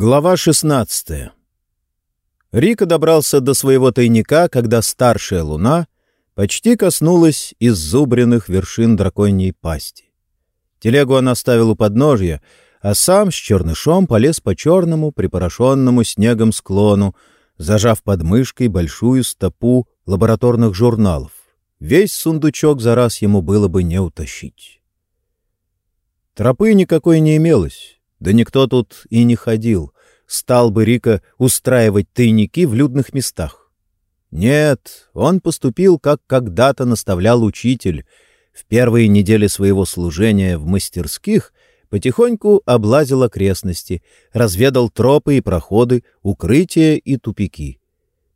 Глава 16 Рика добрался до своего тайника, когда старшая луна почти коснулась иззубренных вершин драконьей пасти. Телегу он оставил у подножья, а сам с чернышом полез по черному, припорошенному снегом склону, зажав под мышкой большую стопу лабораторных журналов. Весь сундучок за раз ему было бы не утащить. Тропы никакой не имелось, да никто тут и не ходил. Стал бы Рика устраивать тайники в людных местах. Нет, он поступил, как когда-то наставлял учитель. В первые недели своего служения в мастерских потихоньку облазил окрестности, разведал тропы и проходы, укрытия и тупики.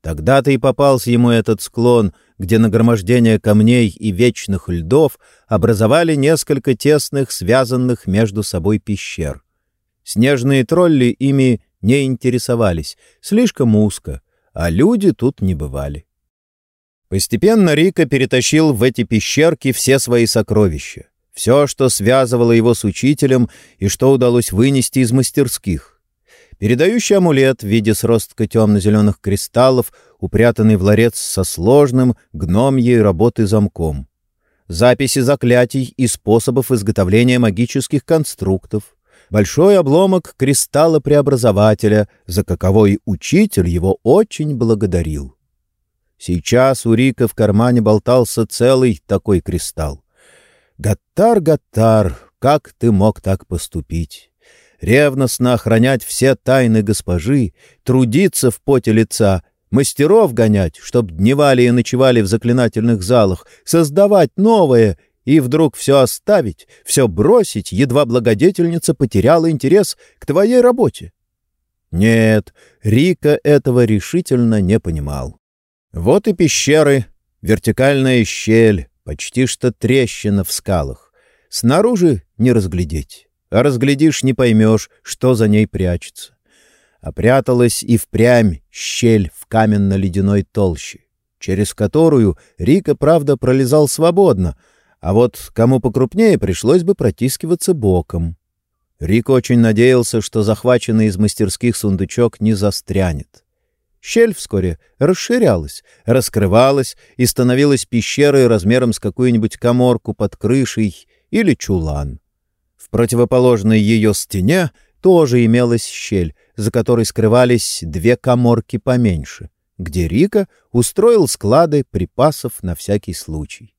Тогда-то и попался ему этот склон, где нагромождение камней и вечных льдов образовали несколько тесных, связанных между собой пещер. Снежные тролли ими не интересовались, слишком узко, а люди тут не бывали. Постепенно Рика перетащил в эти пещерки все свои сокровища, все, что связывало его с учителем и что удалось вынести из мастерских. Передающий амулет в виде сростка темно-зеленых кристаллов, упрятанный в ларец со сложным гномьей работы замком. Записи заклятий и способов изготовления магических конструктов — большой обломок кристалла преобразователя, за каковой учитель его очень благодарил. Сейчас у Рика в кармане болтался целый такой кристалл. «Гаттар, Гаттар, как ты мог так поступить?» Ревностно охранять все тайны госпожи, трудиться в поте лица, мастеров гонять, чтоб дневали и ночевали в заклинательных залах, создавать новое и вдруг все оставить, все бросить, едва благодетельница потеряла интерес к твоей работе. Нет, Рика этого решительно не понимал. Вот и пещеры, вертикальная щель, почти что трещина в скалах. Снаружи не разглядеть, а разглядишь — не поймешь, что за ней прячется. А пряталась и впрямь щель в каменно-ледяной толще, через которую Рика, правда, пролезал свободно — а вот кому покрупнее пришлось бы протискиваться боком. Рик очень надеялся, что захваченный из мастерских сундучок не застрянет. Щель вскоре расширялась, раскрывалась и становилась пещерой размером с какую-нибудь коморку под крышей или чулан. В противоположной ее стене тоже имелась щель, за которой скрывались две коморки поменьше, где Рика устроил склады припасов на всякий случай.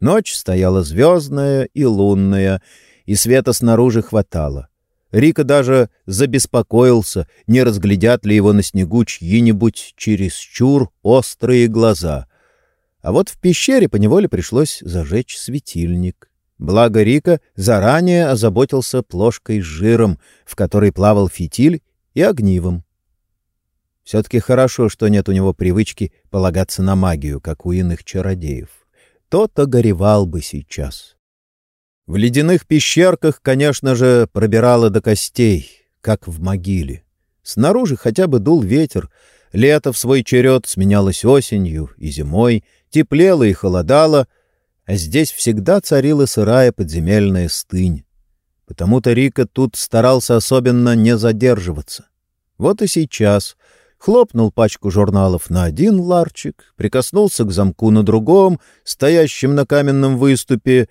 Ночь стояла звездная и лунная, и света снаружи хватало. Рика даже забеспокоился, не разглядят ли его на снегу чьи-нибудь чересчур острые глаза. А вот в пещере поневоле пришлось зажечь светильник. Благо Рика заранее озаботился плошкой с жиром, в которой плавал фитиль, и огнивом. Все-таки хорошо, что нет у него привычки полагаться на магию, как у иных чародеев то-то горевал бы сейчас. В ледяных пещерках, конечно же, пробирало до костей, как в могиле. Снаружи хотя бы дул ветер, лето в свой черед сменялось осенью и зимой, теплело и холодало, а здесь всегда царила сырая подземельная стынь. Потому-то Рика тут старался особенно не задерживаться. Вот и сейчас — хлопнул пачку журналов на один ларчик, прикоснулся к замку на другом, стоящем на каменном выступе.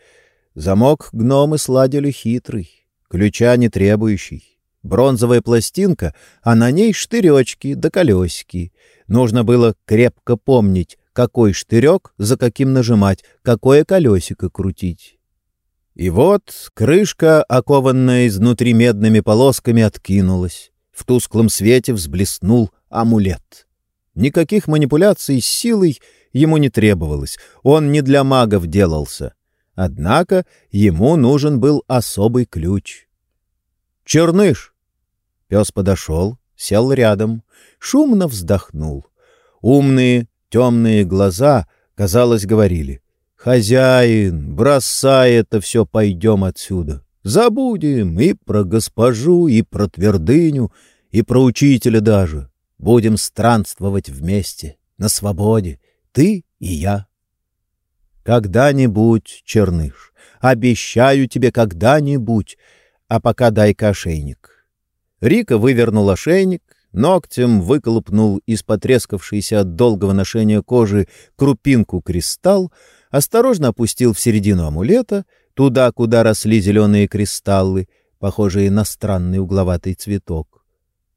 Замок гномы сладили хитрый, ключа не требующий. Бронзовая пластинка, а на ней штыречки да колесики. Нужно было крепко помнить, какой штырек за каким нажимать, какое колесико крутить. И вот крышка, окованная изнутри медными полосками, откинулась. В тусклом свете взблеснул амулет. Никаких манипуляций с силой ему не требовалось, он не для магов делался. Однако ему нужен был особый ключ. «Черныш!» Пес подошел, сел рядом, шумно вздохнул. Умные темные глаза, казалось, говорили — «Хозяин, бросай это все, пойдем отсюда. Забудем и про госпожу, и про твердыню, и про учителя даже. Будем странствовать вместе, на свободе, ты и я. Когда-нибудь, Черныш, обещаю тебе когда-нибудь, а пока дай-ка ошейник. Рика вывернул ошейник, ногтем выколупнул из потрескавшейся от долгого ношения кожи крупинку кристалл, осторожно опустил в середину амулета, туда, куда росли зеленые кристаллы, похожие на странный угловатый цветок.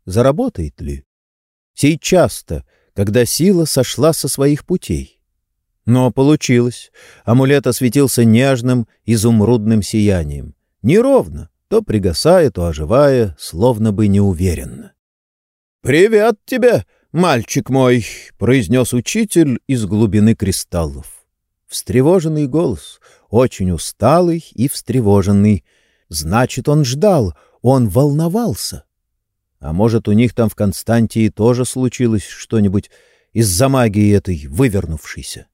Заработает ли? Сейчас-то, когда сила сошла со своих путей. Но получилось. Амулет осветился нежным, изумрудным сиянием. Неровно, то пригасая, то оживая, словно бы неуверенно. «Привет тебе, мальчик мой!» — произнес учитель из глубины кристаллов. Встревоженный голос, очень усталый и встревоженный. Значит, он ждал, он волновался. А может, у них там в Константии тоже случилось что-нибудь из-за магии этой вывернувшейся?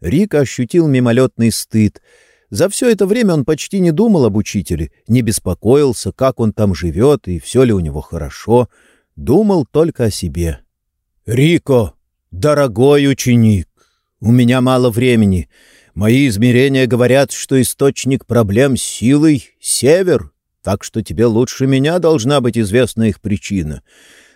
Рика ощутил мимолетный стыд. За все это время он почти не думал об учителе, не беспокоился, как он там живет и все ли у него хорошо. Думал только о себе. «Рико, дорогой ученик, у меня мало времени. Мои измерения говорят, что источник проблем силой — север, так что тебе лучше меня должна быть известна их причина.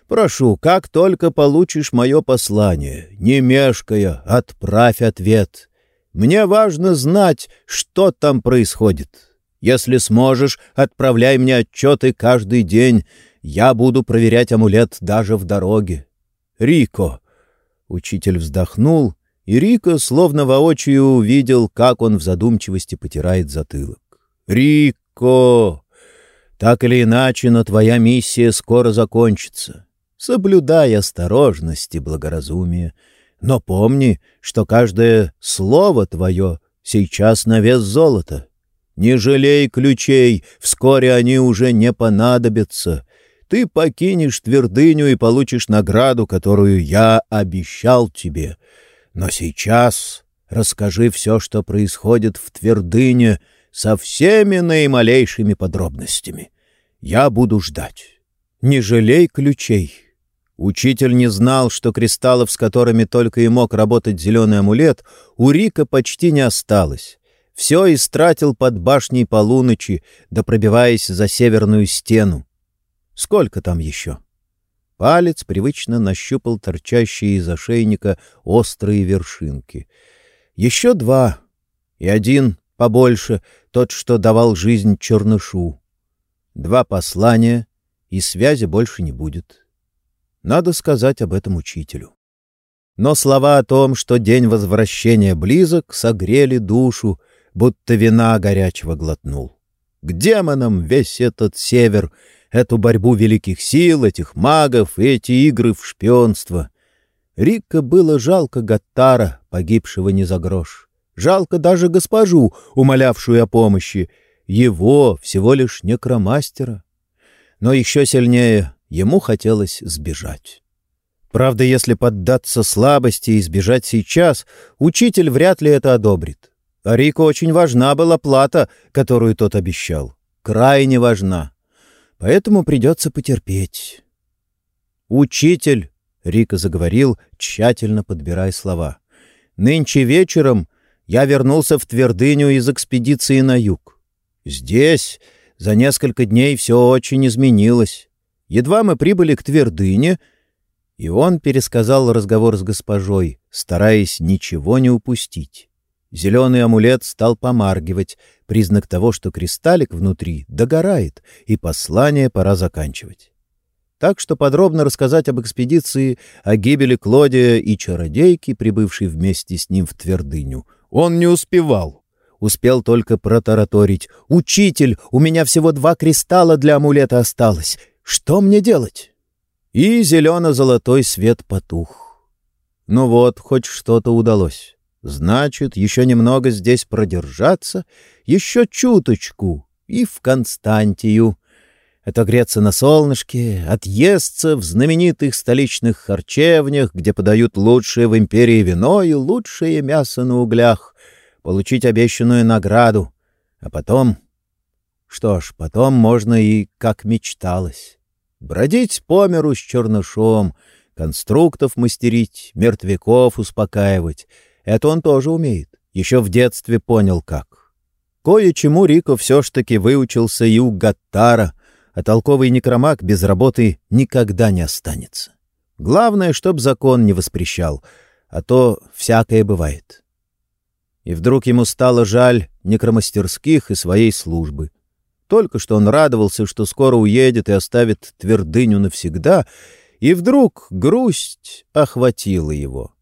Прошу, как только получишь мое послание, не мешкая, отправь ответ. Мне важно знать, что там происходит. Если сможешь, отправляй мне отчеты каждый день. Я буду проверять амулет даже в дороге. Рико. Учитель вздохнул, и Рико словно воочию увидел, как он в задумчивости потирает затылок. Рико. Так или иначе, но твоя миссия скоро закончится. Соблюдай осторожность и благоразумие. Но помни, что каждое слово твое сейчас на вес золота. Не жалей ключей, вскоре они уже не понадобятся. Ты покинешь твердыню и получишь награду, которую я обещал тебе. Но сейчас расскажи все, что происходит в твердыне, — со всеми наималейшими подробностями. Я буду ждать. Не жалей ключей. Учитель не знал, что кристаллов, с которыми только и мог работать зеленый амулет, у Рика почти не осталось. Все истратил под башней полуночи, да пробиваясь за северную стену. Сколько там еще? Палец привычно нащупал торчащие из ошейника острые вершинки. Еще два, и один побольше, тот, что давал жизнь чернышу. Два послания, и связи больше не будет. Надо сказать об этом учителю. Но слова о том, что день возвращения близок, согрели душу, будто вина горячего глотнул. К демонам весь этот север, эту борьбу великих сил, этих магов, эти игры в шпионство. Рика было жалко Гаттара, погибшего не за грош. Жалко даже госпожу, умолявшую о помощи. Его, всего лишь некромастера. Но еще сильнее ему хотелось сбежать. Правда, если поддаться слабости и сбежать сейчас, учитель вряд ли это одобрит. А Рику очень важна была плата, которую тот обещал. Крайне важна. Поэтому придется потерпеть. «Учитель», — Рика заговорил, тщательно подбирая слова, — «нынче вечером я вернулся в Твердыню из экспедиции на юг. Здесь за несколько дней все очень изменилось. Едва мы прибыли к Твердыне, и он пересказал разговор с госпожой, стараясь ничего не упустить. Зеленый амулет стал помаргивать, признак того, что кристаллик внутри догорает, и послание пора заканчивать. Так что подробно рассказать об экспедиции, о гибели Клодия и чародейки, прибывшей вместе с ним в Твердыню, он не успевал. Успел только протараторить. «Учитель, у меня всего два кристалла для амулета осталось. Что мне делать?» И зелено-золотой свет потух. Ну вот, хоть что-то удалось. Значит, еще немного здесь продержаться, еще чуточку, и в Константию. Отогреться на солнышке, отъесться в знаменитых столичных харчевнях, где подают лучшее в империи вино и лучшее мясо на углях, получить обещанную награду, а потом... Что ж, потом можно и как мечталось. Бродить по миру с чернышом, конструктов мастерить, мертвяков успокаивать. Это он тоже умеет. Еще в детстве понял как. Кое-чему Рико все ж таки выучился и у Гаттара — а толковый некромаг без работы никогда не останется. Главное, чтоб закон не воспрещал, а то всякое бывает. И вдруг ему стало жаль некромастерских и своей службы. Только что он радовался, что скоро уедет и оставит твердыню навсегда, и вдруг грусть охватила его.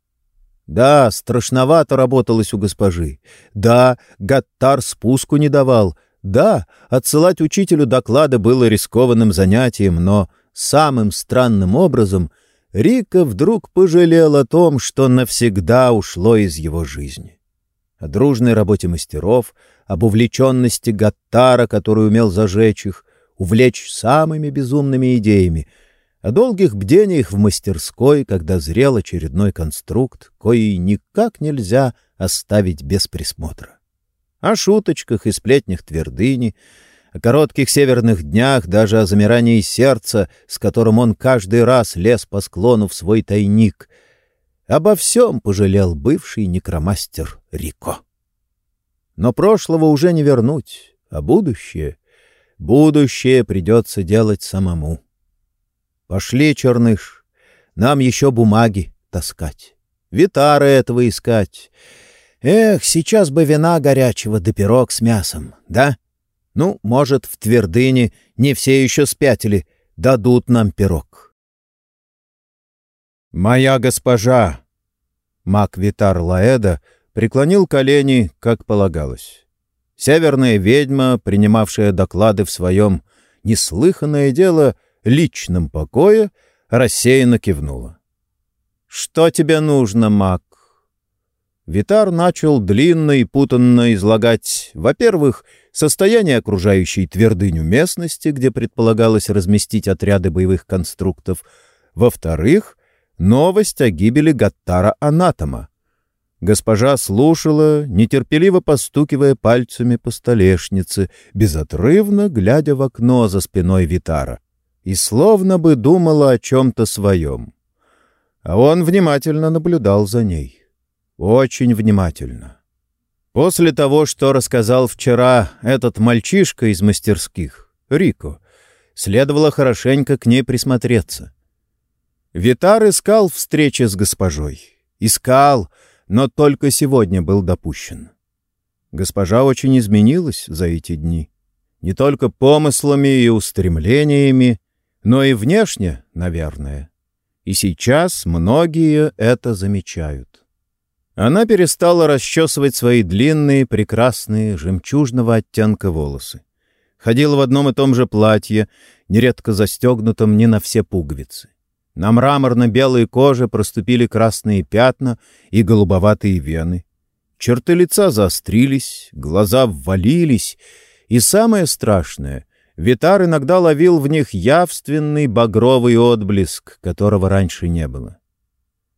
Да, страшновато работалось у госпожи. Да, Гаттар спуску не давал. Да, отсылать учителю доклады было рискованным занятием, но самым странным образом Рика вдруг пожалел о том, что навсегда ушло из его жизни. О дружной работе мастеров, об увлеченности Гаттара, который умел зажечь их, увлечь самыми безумными идеями — о долгих бдениях в мастерской, когда зрел очередной конструкт, кои никак нельзя оставить без присмотра. О шуточках и сплетнях твердыни, о коротких северных днях, даже о замирании сердца, с которым он каждый раз лез по склону в свой тайник. Обо всем пожалел бывший некромастер Рико. Но прошлого уже не вернуть, а будущее... Будущее придется делать самому. Пошли, черныш, нам еще бумаги таскать, витары этого искать. Эх, сейчас бы вина горячего да пирог с мясом, да? Ну, может, в твердыне не все еще спятили, дадут нам пирог. «Моя госпожа!» Мак Витар Лаэда преклонил колени, как полагалось. Северная ведьма, принимавшая доклады в своем неслыханное дело, личном покое, рассеянно кивнула. «Что тебе нужно, маг?» Витар начал длинно и путанно излагать, во-первых, состояние окружающей твердыню местности, где предполагалось разместить отряды боевых конструктов, во-вторых, новость о гибели Гаттара-анатома. Госпожа слушала, нетерпеливо постукивая пальцами по столешнице, безотрывно глядя в окно за спиной Витара и словно бы думала о чем-то своем. А он внимательно наблюдал за ней. Очень внимательно. После того, что рассказал вчера этот мальчишка из мастерских, Рико, следовало хорошенько к ней присмотреться. Витар искал встречи с госпожой. Искал, но только сегодня был допущен. Госпожа очень изменилась за эти дни. Не только помыслами и устремлениями, но и внешне, наверное. И сейчас многие это замечают. Она перестала расчесывать свои длинные, прекрасные, жемчужного оттенка волосы. Ходила в одном и том же платье, нередко застегнутом не на все пуговицы. На мраморно-белой коже проступили красные пятна и голубоватые вены. Черты лица заострились, глаза ввалились, и самое страшное — Витар иногда ловил в них явственный багровый отблеск, которого раньше не было.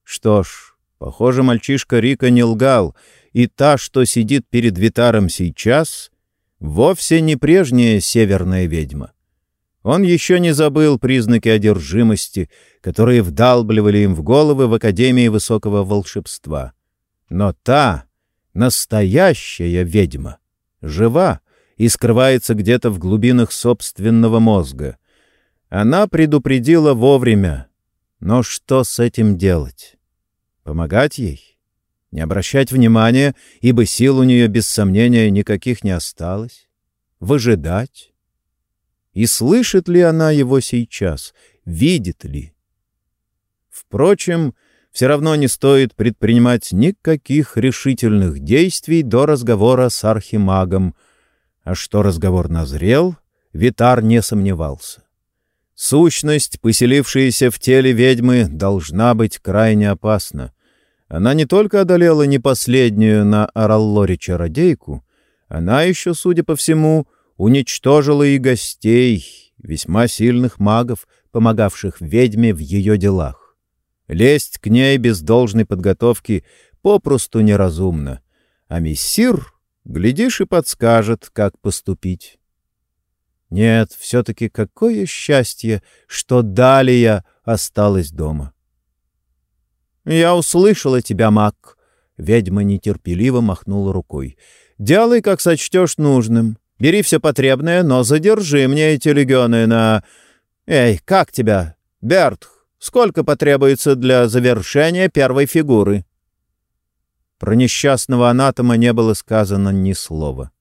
Что ж, похоже, мальчишка Рика не лгал, и та, что сидит перед Витаром сейчас, вовсе не прежняя северная ведьма. Он еще не забыл признаки одержимости, которые вдалбливали им в головы в Академии Высокого Волшебства. Но та, настоящая ведьма, жива, и скрывается где-то в глубинах собственного мозга. Она предупредила вовремя. Но что с этим делать? Помогать ей? Не обращать внимания, ибо сил у нее, без сомнения, никаких не осталось? Выжидать? И слышит ли она его сейчас? Видит ли? Впрочем, все равно не стоит предпринимать никаких решительных действий до разговора с архимагом — а что разговор назрел, Витар не сомневался. Сущность, поселившаяся в теле ведьмы, должна быть крайне опасна. Она не только одолела не последнюю на Араллоре чародейку, она еще, судя по всему, уничтожила и гостей, весьма сильных магов, помогавших ведьме в ее делах. Лезть к ней без должной подготовки попросту неразумно, а мессир Глядишь и подскажет, как поступить. Нет, все-таки какое счастье, что Далия осталась дома. «Я услышала тебя, маг!» Ведьма нетерпеливо махнула рукой. «Делай, как сочтешь нужным. Бери все потребное, но задержи мне эти легионы на... Эй, как тебя? Берт, сколько потребуется для завершения первой фигуры?» Про несчастного анатома не было сказано ни слова.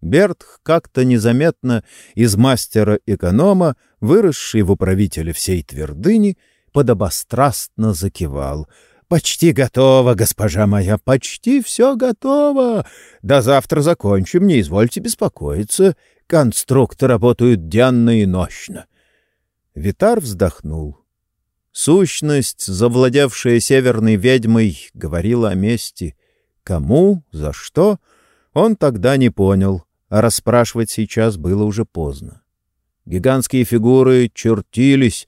Берт как-то незаметно из мастера-эконома, выросший в управителе всей твердыни, подобострастно закивал. «Почти готово, госпожа моя, почти все готово. До завтра закончим, не извольте беспокоиться. Конструкторы работают денно и нощно». Витар вздохнул. Сущность, завладевшая северной ведьмой, говорила о мести. Кому, за что, он тогда не понял, а расспрашивать сейчас было уже поздно. Гигантские фигуры чертились,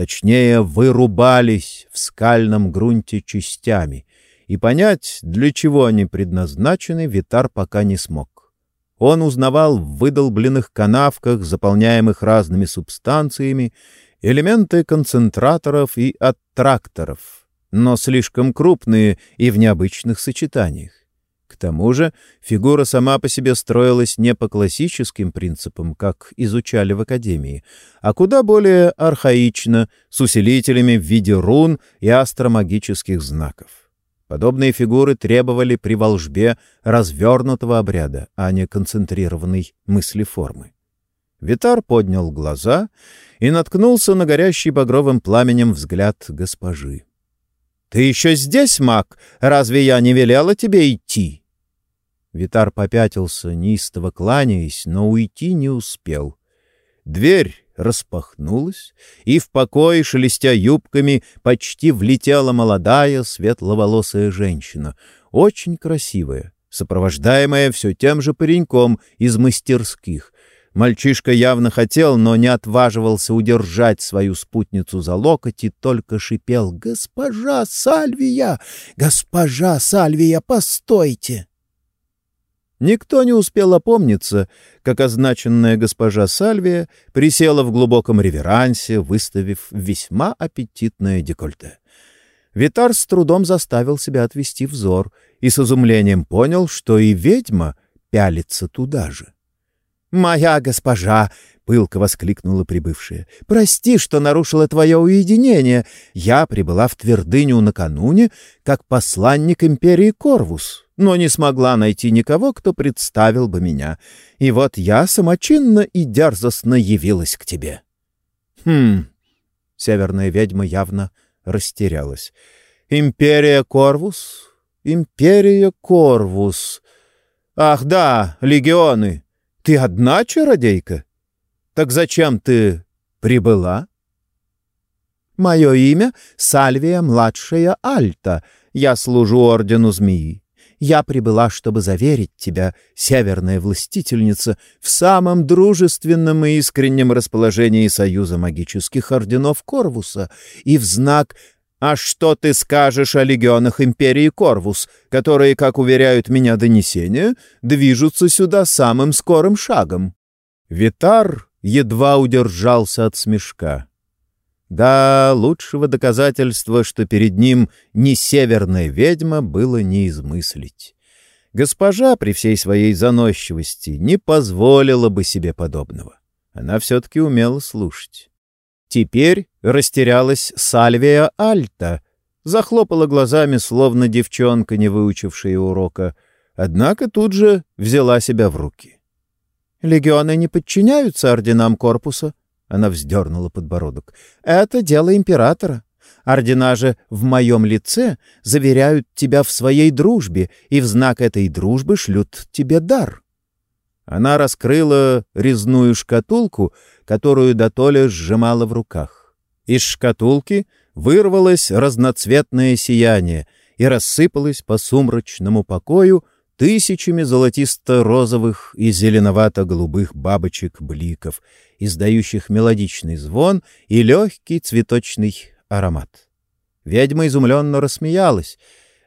точнее, вырубались в скальном грунте частями, и понять, для чего они предназначены, Витар пока не смог. Он узнавал в выдолбленных канавках, заполняемых разными субстанциями, элементы концентраторов и аттракторов, но слишком крупные и в необычных сочетаниях. Тому же фигура сама по себе строилась не по классическим принципам, как изучали в Академии, а куда более архаично, с усилителями в виде рун и астромагических знаков. Подобные фигуры требовали при волжбе развернутого обряда, а не концентрированной мыслеформы. Витар поднял глаза и наткнулся на горящий багровым пламенем взгляд госпожи. — Ты еще здесь, маг? Разве я не велела тебе идти? Витар попятился, неистово кланяясь, но уйти не успел. Дверь распахнулась, и в покое, шелестя юбками, почти влетела молодая светловолосая женщина, очень красивая, сопровождаемая все тем же пареньком из мастерских. Мальчишка явно хотел, но не отваживался удержать свою спутницу за локоть и только шипел «Госпожа Сальвия! Госпожа Сальвия, постойте!» Никто не успел опомниться, как означенная госпожа Сальвия присела в глубоком реверансе, выставив весьма аппетитное декольте. Витар с трудом заставил себя отвести взор и с изумлением понял, что и ведьма пялится туда же. «Моя госпожа!» — пылко воскликнула прибывшая. «Прости, что нарушила твое уединение. Я прибыла в твердыню накануне, как посланник империи Корвус, но не смогла найти никого, кто представил бы меня. И вот я самочинно и дерзостно явилась к тебе». «Хм...» — северная ведьма явно растерялась. «Империя Корвус? Империя Корвус. Ах да, легионы!» Ты одна чародейка? Так зачем ты прибыла? Мое имя — Сальвия Младшая Альта. Я служу Ордену Змеи. Я прибыла, чтобы заверить тебя, северная властительница, в самом дружественном и искреннем расположении Союза магических орденов Корвуса и в знак «А что ты скажешь о легионах империи Корвус, которые, как уверяют меня донесения, движутся сюда самым скорым шагом?» Витар едва удержался от смешка. Да, лучшего доказательства, что перед ним не северная ведьма, было не измыслить. Госпожа при всей своей заносчивости не позволила бы себе подобного. Она все-таки умела слушать. Теперь растерялась Сальвия Альта, захлопала глазами, словно девчонка, не выучившая урока, однако тут же взяла себя в руки. «Легионы не подчиняются орденам корпуса», — она вздернула подбородок. «Это дело императора. Ордена же в моем лице заверяют тебя в своей дружбе и в знак этой дружбы шлют тебе дар». Она раскрыла резную шкатулку, которую Датоля сжимала в руках. Из шкатулки вырвалось разноцветное сияние и рассыпалось по сумрачному покою тысячами золотисто-розовых и зеленовато-голубых бабочек-бликов, издающих мелодичный звон и легкий цветочный аромат. Ведьма изумленно рассмеялась.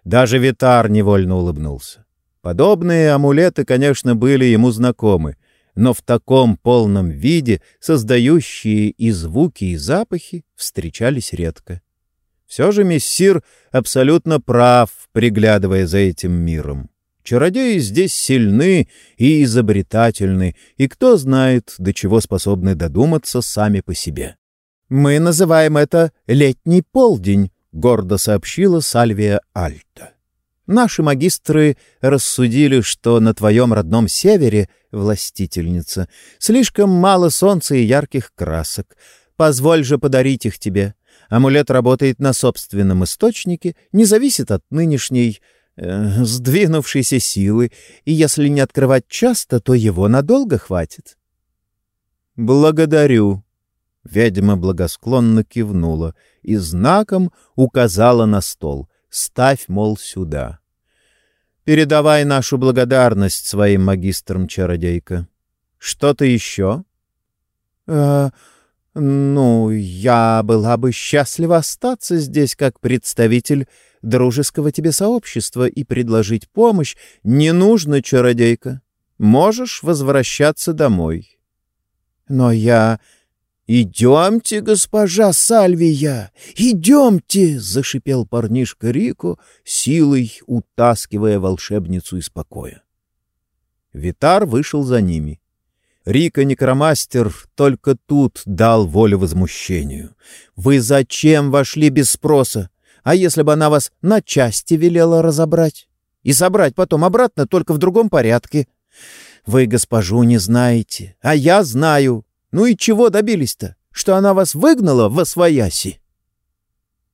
Даже Витар невольно улыбнулся. Подобные амулеты, конечно, были ему знакомы, но в таком полном виде создающие и звуки, и запахи встречались редко. Все же мессир абсолютно прав, приглядывая за этим миром. Чародеи здесь сильны и изобретательны, и кто знает, до чего способны додуматься сами по себе. «Мы называем это «летний полдень», — гордо сообщила Сальвия Альта. «Наши магистры рассудили, что на твоем родном севере, властительница, слишком мало солнца и ярких красок. Позволь же подарить их тебе. Амулет работает на собственном источнике, не зависит от нынешней э, сдвинувшейся силы, и если не открывать часто, то его надолго хватит. «Благодарю». Ведьма благосклонно кивнула и знаком указала на стол. «Ставь, мол, сюда». «Передавай нашу благодарность своим магистрам, чародейка. Что-то еще?» «Э, «Ну, я была бы счастлива остаться здесь как представитель дружеского тебе сообщества и предложить помощь. Не нужно, чародейка. Можешь возвращаться домой». «Но я...» «Идемте, госпожа Сальвия, идемте!» — зашипел парнишка Рико, силой утаскивая волшебницу из покоя. Витар вышел за ними. Рика Некромастер только тут дал волю возмущению. «Вы зачем вошли без спроса? А если бы она вас на части велела разобрать? И собрать потом обратно, только в другом порядке? Вы госпожу не знаете, а я знаю. Ну и чего добились-то? Что она вас выгнала во свояси?»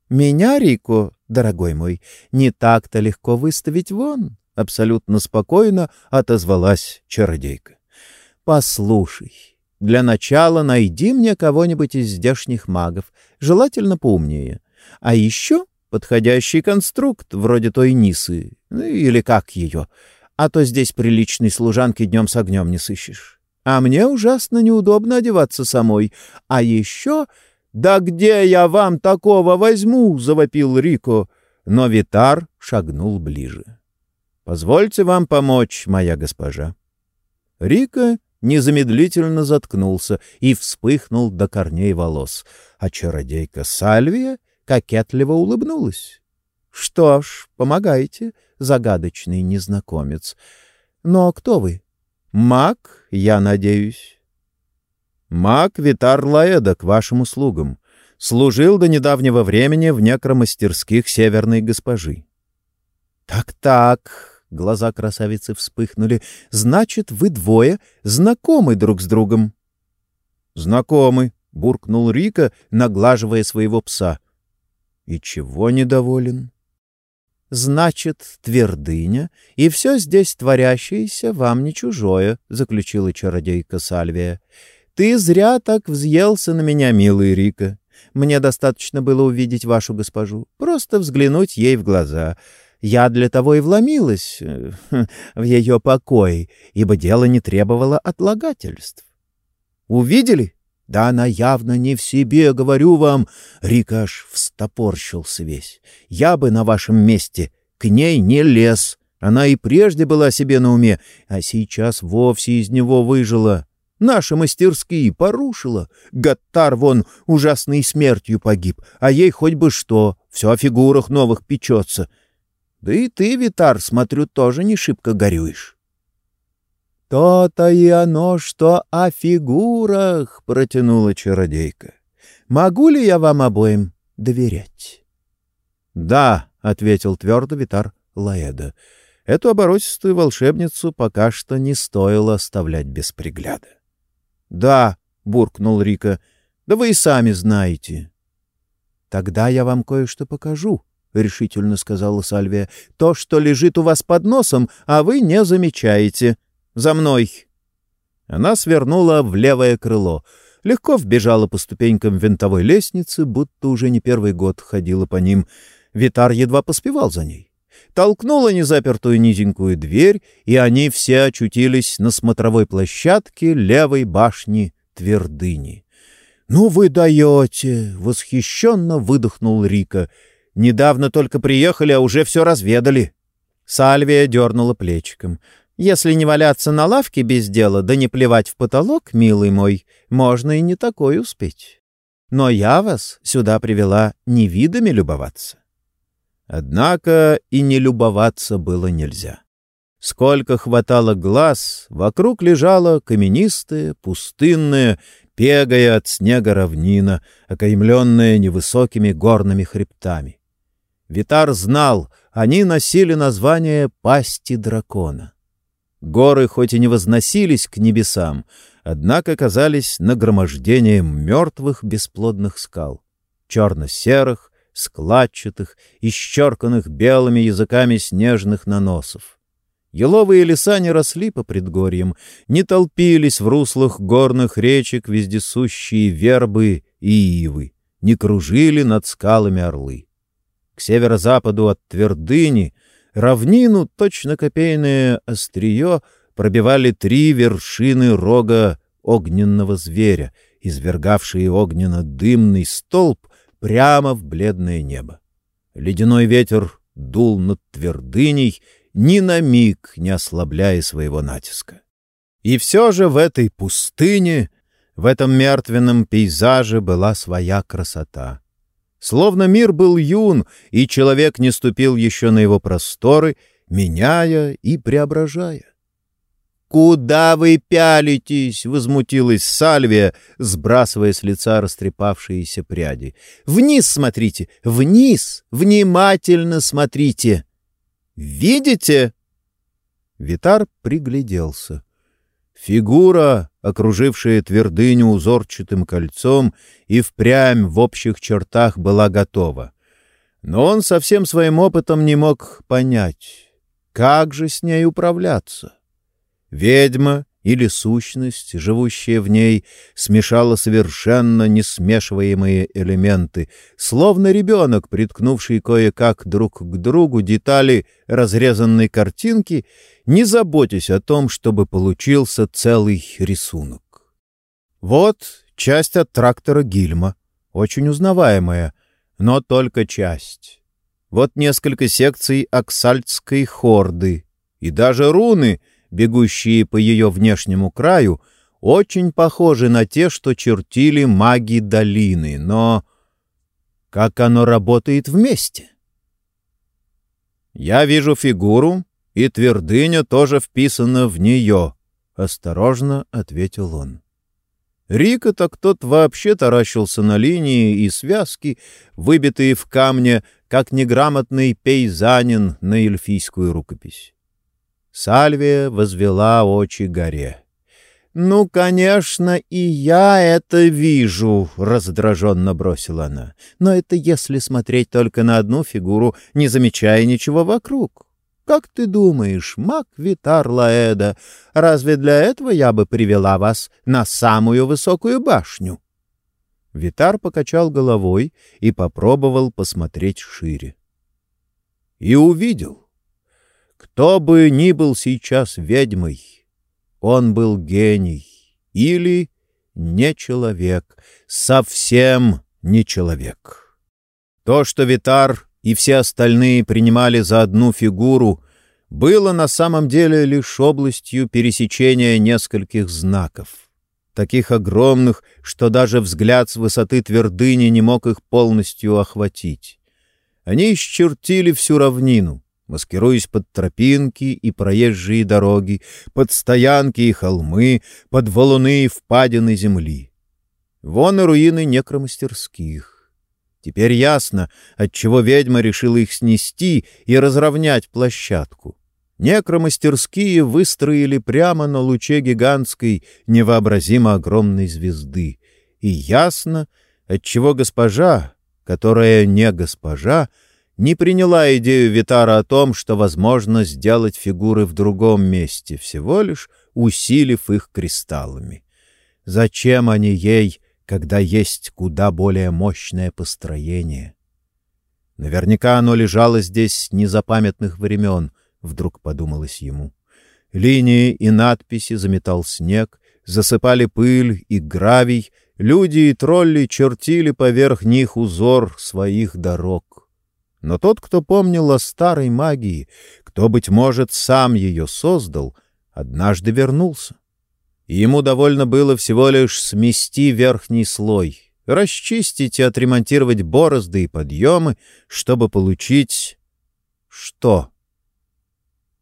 «Меня, Рико, дорогой мой, не так-то легко выставить вон», — абсолютно спокойно отозвалась чародейка. «Послушай, для начала найди мне кого-нибудь из здешних магов, желательно поумнее. А еще подходящий конструкт, вроде той Нисы, ну, или как ее, а то здесь приличной служанки днем с огнем не сыщешь. А мне ужасно неудобно одеваться самой. А еще... «Да где я вам такого возьму?» — завопил Рико. Но Витар шагнул ближе. «Позвольте вам помочь, моя госпожа». Рика незамедлительно заткнулся и вспыхнул до корней волос, а чародейка Сальвия кокетливо улыбнулась. — Что ж, помогайте, загадочный незнакомец. Но кто вы? Маг, я надеюсь. — Маг Витар Лаэда к вашим услугам. Служил до недавнего времени в некромастерских северной госпожи. Так — Так-так, Глаза красавицы вспыхнули. «Значит, вы двое знакомы друг с другом?» «Знакомы», — буркнул Рика, наглаживая своего пса. «И чего недоволен?» «Значит, твердыня, и все здесь творящееся вам не чужое», — заключила чародейка Сальвия. «Ты зря так взъелся на меня, милый Рика. Мне достаточно было увидеть вашу госпожу, просто взглянуть ей в глаза. Я для того и вломилась э, в ее покой, ибо дело не требовало отлагательств. Увидели? Да она явно не в себе, говорю вам. Рика аж встопорщился весь. Я бы на вашем месте к ней не лез. Она и прежде была себе на уме, а сейчас вовсе из него выжила. Наши мастерские порушила. Гаттар вон ужасной смертью погиб, а ей хоть бы что, все о фигурах новых печется. Да и ты, Витар, смотрю, тоже не шибко горюешь. «То-то и оно, что о фигурах!» — протянула чародейка. «Могу ли я вам обоим доверять?» «Да», — ответил твердо Витар Лаэда. «Эту оборотистую волшебницу пока что не стоило оставлять без пригляда». «Да», — буркнул Рика, — «да вы и сами знаете». «Тогда я вам кое-что покажу», — решительно сказала Сальвия. — То, что лежит у вас под носом, а вы не замечаете. За мной! Она свернула в левое крыло, легко вбежала по ступенькам винтовой лестницы, будто уже не первый год ходила по ним. Витар едва поспевал за ней. Толкнула незапертую низенькую дверь, и они все очутились на смотровой площадке левой башни твердыни. — Ну вы даете! — восхищенно выдохнул Рика — Недавно только приехали, а уже все разведали». Сальвия дернула плечиком. «Если не валяться на лавке без дела, да не плевать в потолок, милый мой, можно и не такое успеть. Но я вас сюда привела не видами любоваться». Однако и не любоваться было нельзя. Сколько хватало глаз, вокруг лежала каменистая, пустынная, пегая от снега равнина, окаймленная невысокими горными хребтами. Витар знал, они носили название «пасти дракона». Горы хоть и не возносились к небесам, однако казались нагромождением мертвых бесплодных скал, черно-серых, складчатых, исчерканных белыми языками снежных наносов. Еловые леса не росли по предгорьям, не толпились в руслах горных речек вездесущие вербы и ивы, не кружили над скалами орлы. К северо-западу от твердыни равнину, точно копейное острие, пробивали три вершины рога огненного зверя, извергавшие огненно-дымный столб прямо в бледное небо. Ледяной ветер дул над твердыней, ни на миг не ослабляя своего натиска. И все же в этой пустыне, в этом мертвенном пейзаже была своя красота. Словно мир был юн, и человек не ступил еще на его просторы, меняя и преображая. «Куда вы пялитесь?» — возмутилась Сальвия, сбрасывая с лица растрепавшиеся пряди. «Вниз смотрите! Вниз! Внимательно смотрите! Видите?» Витар пригляделся. Фигура, окружившая твердыню узорчатым кольцом, и впрямь в общих чертах была готова. Но он со всем своим опытом не мог понять, как же с ней управляться. Ведьма или сущность, живущая в ней, смешала совершенно несмешиваемые элементы, словно ребенок, приткнувший кое-как друг к другу детали разрезанной картинки, не заботясь о том, чтобы получился целый рисунок. Вот часть от трактора Гильма, очень узнаваемая, но только часть. Вот несколько секций оксальтской хорды и даже руны — бегущие по ее внешнему краю, очень похожи на те, что чертили маги долины, но как оно работает вместе? Я вижу фигуру, и твердыня тоже вписана в нее, — осторожно ответил он. Рика так тот вообще таращился на линии и связки, выбитые в камне, как неграмотный пейзанин на эльфийскую рукопись. Сальвия возвела очи горе. «Ну, конечно, и я это вижу», — раздраженно бросила она. «Но это если смотреть только на одну фигуру, не замечая ничего вокруг. Как ты думаешь, маг Витар Лаэда, разве для этого я бы привела вас на самую высокую башню?» Витар покачал головой и попробовал посмотреть шире. И увидел — кто бы ни был сейчас ведьмой, он был гений или не человек, совсем не человек. То, что Витар и все остальные принимали за одну фигуру, было на самом деле лишь областью пересечения нескольких знаков, таких огромных, что даже взгляд с высоты твердыни не мог их полностью охватить. Они исчертили всю равнину — маскируясь под тропинки и проезжие дороги, под стоянки и холмы, под валуны и впадины земли. Вон и руины некромастерских. Теперь ясно, отчего ведьма решила их снести и разровнять площадку. Некромастерские выстроили прямо на луче гигантской, невообразимо огромной звезды. И ясно, отчего госпожа, которая не госпожа, не приняла идею Витара о том, что возможно сделать фигуры в другом месте, всего лишь усилив их кристаллами. Зачем они ей, когда есть куда более мощное построение? Наверняка оно лежало здесь с незапамятных времен, вдруг подумалось ему. Линии и надписи заметал снег, засыпали пыль и гравий, люди и тролли чертили поверх них узор своих дорог. Но тот, кто помнил о старой магии, кто, быть может, сам ее создал, однажды вернулся. И ему довольно было всего лишь смести верхний слой, расчистить и отремонтировать борозды и подъемы, чтобы получить... Что?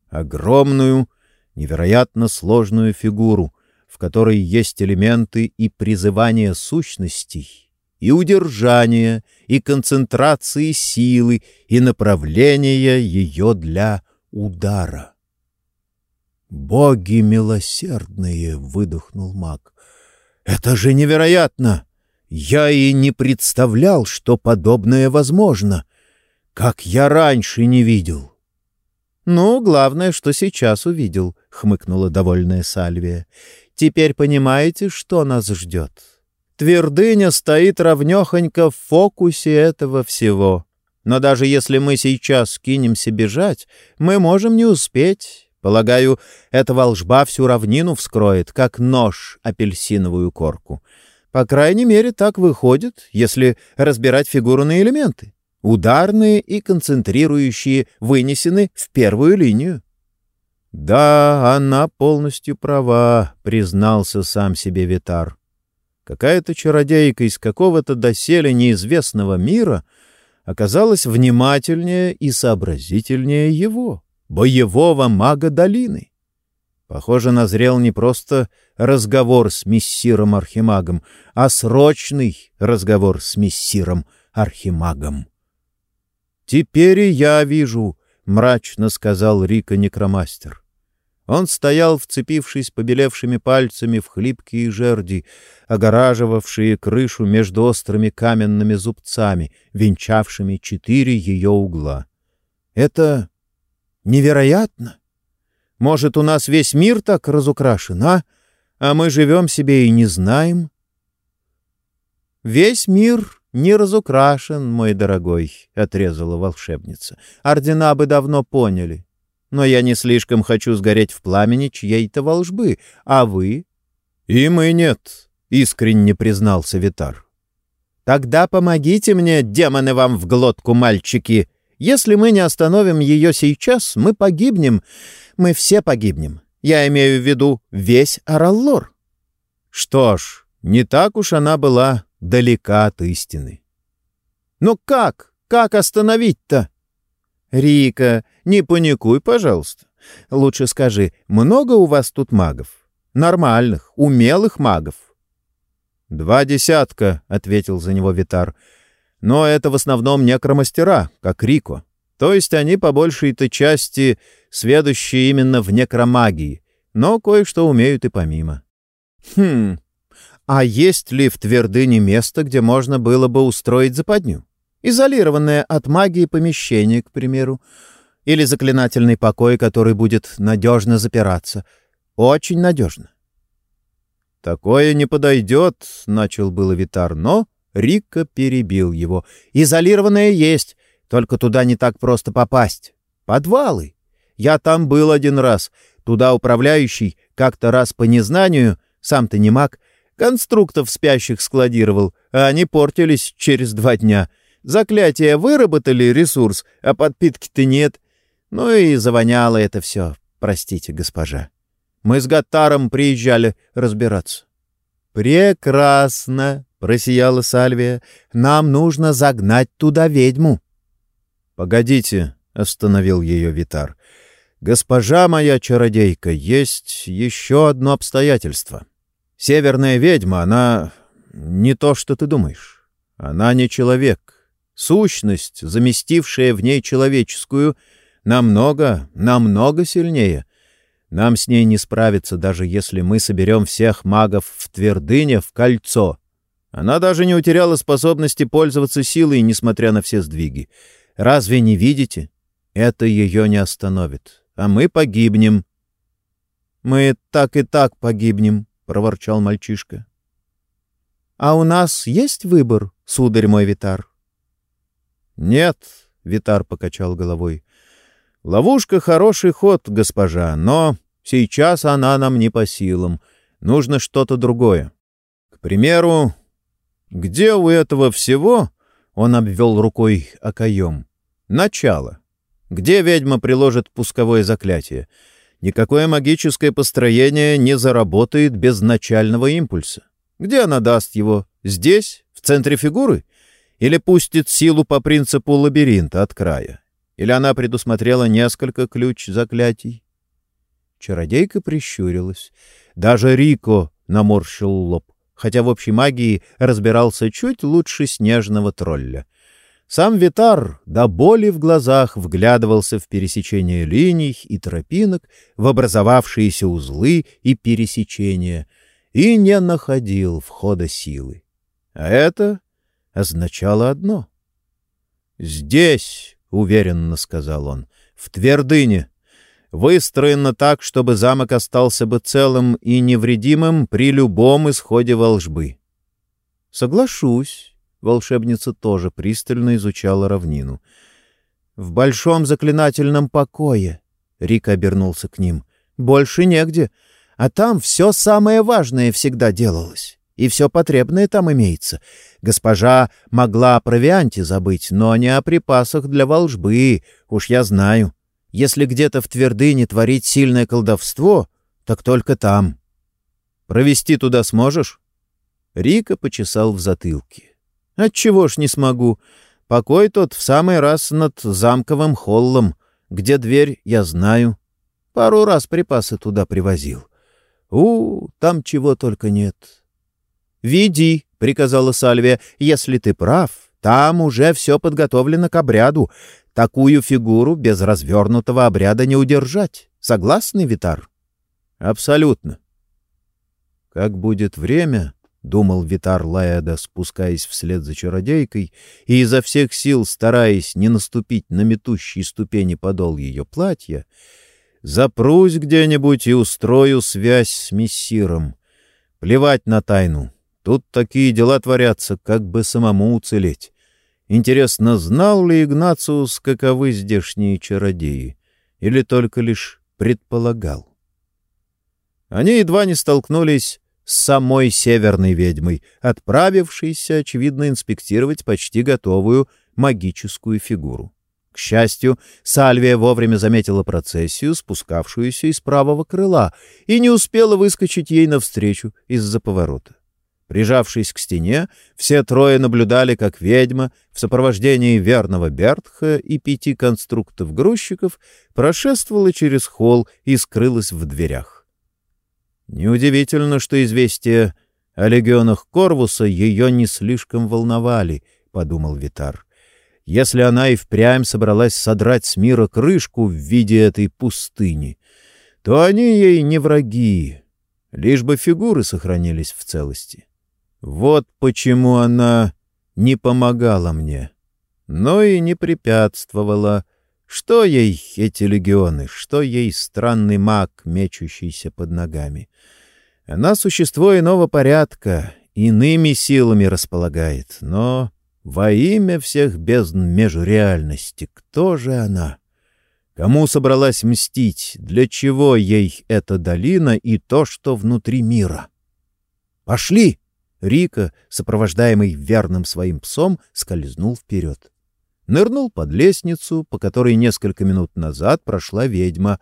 огромную, невероятно сложную фигуру, в которой есть элементы и призывания сущностей, и удержания, и концентрации силы, и направления ее для удара. «Боги милосердные!» — выдохнул маг. «Это же невероятно! Я и не представлял, что подобное возможно, как я раньше не видел». «Ну, главное, что сейчас увидел», — хмыкнула довольная Сальвия. «Теперь понимаете, что нас ждет? Твердыня стоит равнехонько в фокусе этого всего. Но даже если мы сейчас кинемся бежать, мы можем не успеть. Полагаю, эта волжба всю равнину вскроет, как нож апельсиновую корку. По крайней мере, так выходит, если разбирать фигуру на элементы. Ударные и концентрирующие вынесены в первую линию. «Да, она полностью права», — признался сам себе Витар. Какая-то чародейка из какого-то доселе неизвестного мира оказалась внимательнее и сообразительнее его, боевого мага долины. Похоже, назрел не просто разговор с мессиром Архимагом, а срочный разговор с мессиром Архимагом. «Теперь и я вижу», — мрачно сказал Рика Некромастер. Он стоял, вцепившись побелевшими пальцами в хлипкие жерди, огораживавшие крышу между острыми каменными зубцами, венчавшими четыре ее угла. «Это невероятно! Может, у нас весь мир так разукрашен, а? А мы живем себе и не знаем?» «Весь мир не разукрашен, мой дорогой», — отрезала волшебница. «Ордена бы давно поняли. Но я не слишком хочу сгореть в пламени чьей-то волжбы. А вы?» «И мы нет», — искренне признался Витар. «Тогда помогите мне, демоны вам в глотку, мальчики. Если мы не остановим ее сейчас, мы погибнем. Мы все погибнем. Я имею в виду весь Араллор». Что ж, не так уж она была далека от истины. «Но как? Как остановить-то?» «Рика, не паникуй, пожалуйста. Лучше скажи, много у вас тут магов? Нормальных, умелых магов?» «Два десятка», — ответил за него Витар. «Но это в основном некромастера, как Рико. То есть они по большей-то части сведущие именно в некромагии, но кое-что умеют и помимо». «Хм, а есть ли в твердыне место, где можно было бы устроить западню? Изолированное от магии помещение, к примеру. Или заклинательный покой, который будет надежно запираться. Очень надежно. «Такое не подойдет», — начал было Витар, но Рика перебил его. «Изолированное есть, только туда не так просто попасть. Подвалы. Я там был один раз. Туда управляющий как-то раз по незнанию, сам-то не маг, конструктов спящих складировал, а они портились через два дня. Заклятия выработали ресурс, а подпитки-то нет. Ну и завоняло это все, простите, госпожа. Мы с Гаттаром приезжали разбираться. «Прекрасно!» — просияла Сальвия. «Нам нужно загнать туда ведьму». «Погодите», — остановил ее Витар. «Госпожа моя чародейка, есть еще одно обстоятельство. Северная ведьма, она не то, что ты думаешь. Она не человек. Сущность, заместившая в ней человеческую, намного, намного сильнее. Нам с ней не справиться, даже если мы соберем всех магов в твердыне в кольцо. Она даже не утеряла способности пользоваться силой, несмотря на все сдвиги. Разве не видите? Это ее не остановит. А мы погибнем. — Мы так и так погибнем, — проворчал мальчишка. — А у нас есть выбор, сударь мой Витар? «Нет», — Витар покачал головой. «Ловушка — хороший ход, госпожа, но сейчас она нам не по силам. Нужно что-то другое. К примеру, где у этого всего...» — он обвел рукой окоем. «Начало. Где ведьма приложит пусковое заклятие? Никакое магическое построение не заработает без начального импульса. Где она даст его? Здесь? В центре фигуры? Или пустит силу по принципу лабиринта от края. Или она предусмотрела несколько ключ-заклятий? Чародейка прищурилась. Даже Рико наморщил лоб, хотя в общей магии разбирался чуть лучше снежного тролля. Сам Витар до боли в глазах вглядывался в пересечение линий и тропинок, в образовавшиеся узлы и пересечения, и не находил входа силы. А это означало одно. «Здесь», — уверенно сказал он, — «в твердыне» выстроена так, чтобы замок остался бы целым и невредимым при любом исходе волжбы. Соглашусь. Волшебница тоже пристально изучала равнину. В большом заклинательном покое. Рик обернулся к ним. Больше негде. А там все самое важное всегда делалось. И все потребное там имеется. Госпожа могла о провианте забыть, но не о припасах для волжбы, уж я знаю. Если где-то в твердыне творить сильное колдовство, так только там. Провести туда сможешь? Рика почесал в затылке. Отчего ж не смогу? Покой тот в самый раз над замковым холлом, где дверь я знаю. Пару раз припасы туда привозил. У, там чего только нет. «Веди», — приказала Сальвия, — «если ты прав, там уже все подготовлено к обряду. Такую фигуру без развернутого обряда не удержать. Согласны, Витар? — Абсолютно. — Как будет время, — думал Витар Лаэда, спускаясь вслед за чародейкой и изо всех сил стараясь не наступить на метущие ступени подол ее платья, — запрусь где-нибудь и устрою связь с мессиром. Плевать на тайну. Тут такие дела творятся, как бы самому уцелеть. Интересно, знал ли Игнациус, каковы здешние чародеи, или только лишь предполагал? Они едва не столкнулись с самой северной ведьмой, отправившейся, очевидно, инспектировать почти готовую магическую фигуру. К счастью, Сальвия вовремя заметила процессию, спускавшуюся из правого крыла, и не успела выскочить ей навстречу из-за поворота. Прижавшись к стене, все трое наблюдали, как ведьма в сопровождении верного Бертха и пяти конструктов-грузчиков прошествовала через холл и скрылась в дверях. Неудивительно, что известия о легионах Корвуса ее не слишком волновали, — подумал Витар. Если она и впрямь собралась содрать с мира крышку в виде этой пустыни, то они ей не враги, лишь бы фигуры сохранились в целости. Вот почему она не помогала мне, но и не препятствовала. Что ей эти легионы, что ей странный маг, мечущийся под ногами? Она существо иного порядка, иными силами располагает, но во имя всех бездн межреальности кто же она? Кому собралась мстить? Для чего ей эта долина и то, что внутри мира? «Пошли!» Рика, сопровождаемый верным своим псом, скользнул вперед. Нырнул под лестницу, по которой несколько минут назад прошла ведьма.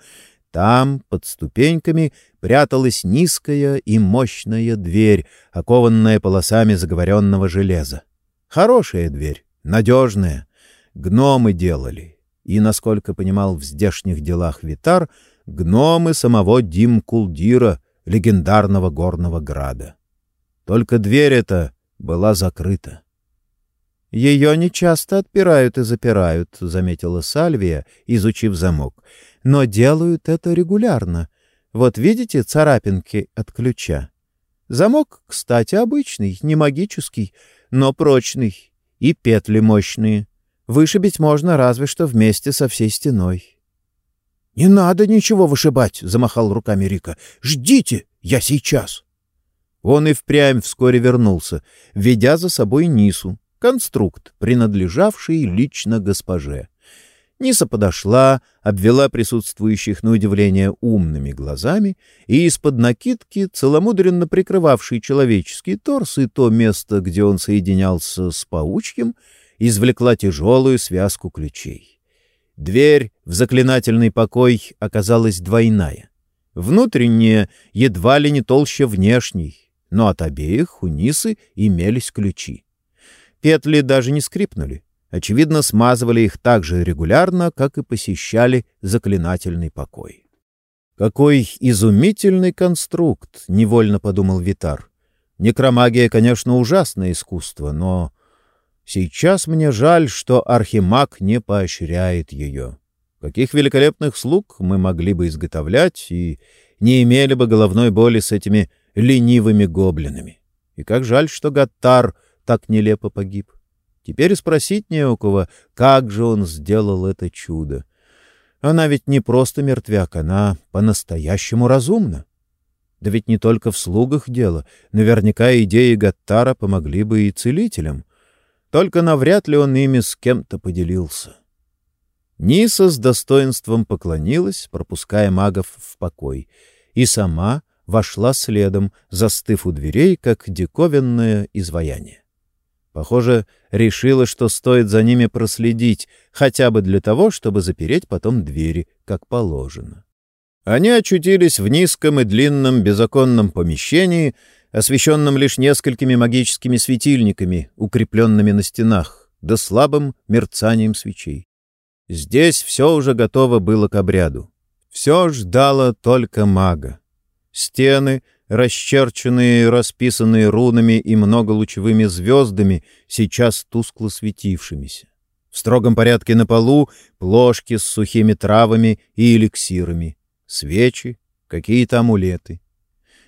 Там, под ступеньками, пряталась низкая и мощная дверь, окованная полосами заговоренного железа. Хорошая дверь, надежная. Гномы делали. И, насколько понимал в здешних делах Витар, гномы самого Дим-Кулдира, легендарного горного града. Только дверь эта была закрыта. «Ее нечасто отпирают и запирают», — заметила Сальвия, изучив замок. «Но делают это регулярно. Вот видите царапинки от ключа? Замок, кстати, обычный, не магический, но прочный, и петли мощные. Вышибить можно разве что вместе со всей стеной». «Не надо ничего вышибать», — замахал руками Рика. «Ждите, я сейчас». Он и впрямь вскоре вернулся, ведя за собой Нису, конструкт, принадлежавший лично госпоже. Ниса подошла, обвела присутствующих на удивление умными глазами и из-под накидки, целомудренно прикрывавшей человеческий торс и то место, где он соединялся с паучьим, извлекла тяжелую связку ключей. Дверь в заклинательный покой оказалась двойная. Внутренняя едва ли не толще внешней, но от обеих у Нисы имелись ключи. Петли даже не скрипнули. Очевидно, смазывали их так же регулярно, как и посещали заклинательный покой. «Какой изумительный конструкт!» — невольно подумал Витар. «Некромагия, конечно, ужасное искусство, но сейчас мне жаль, что Архимаг не поощряет ее. Каких великолепных слуг мы могли бы изготовлять и не имели бы головной боли с этими ленивыми гоблинами. И как жаль, что Гаттар так нелепо погиб. Теперь спросить не у кого, как же он сделал это чудо. Она ведь не просто мертвяк, она по-настоящему разумна. Да ведь не только в слугах дело. Наверняка идеи Гаттара помогли бы и целителям. Только навряд ли он ими с кем-то поделился. Ниса с достоинством поклонилась, пропуская магов в покой, и сама вошла следом, застыв у дверей, как диковинное изваяние. Похоже, решила, что стоит за ними проследить, хотя бы для того, чтобы запереть потом двери, как положено. Они очутились в низком и длинном безоконном помещении, освещенном лишь несколькими магическими светильниками, укрепленными на стенах, да слабым мерцанием свечей. Здесь все уже готово было к обряду. Все ждало только мага. Стены, расчерченные расписанные рунами и многолучевыми звездами, сейчас тускло светившимися. В строгом порядке на полу плошки с сухими травами и эликсирами, свечи, какие-то амулеты.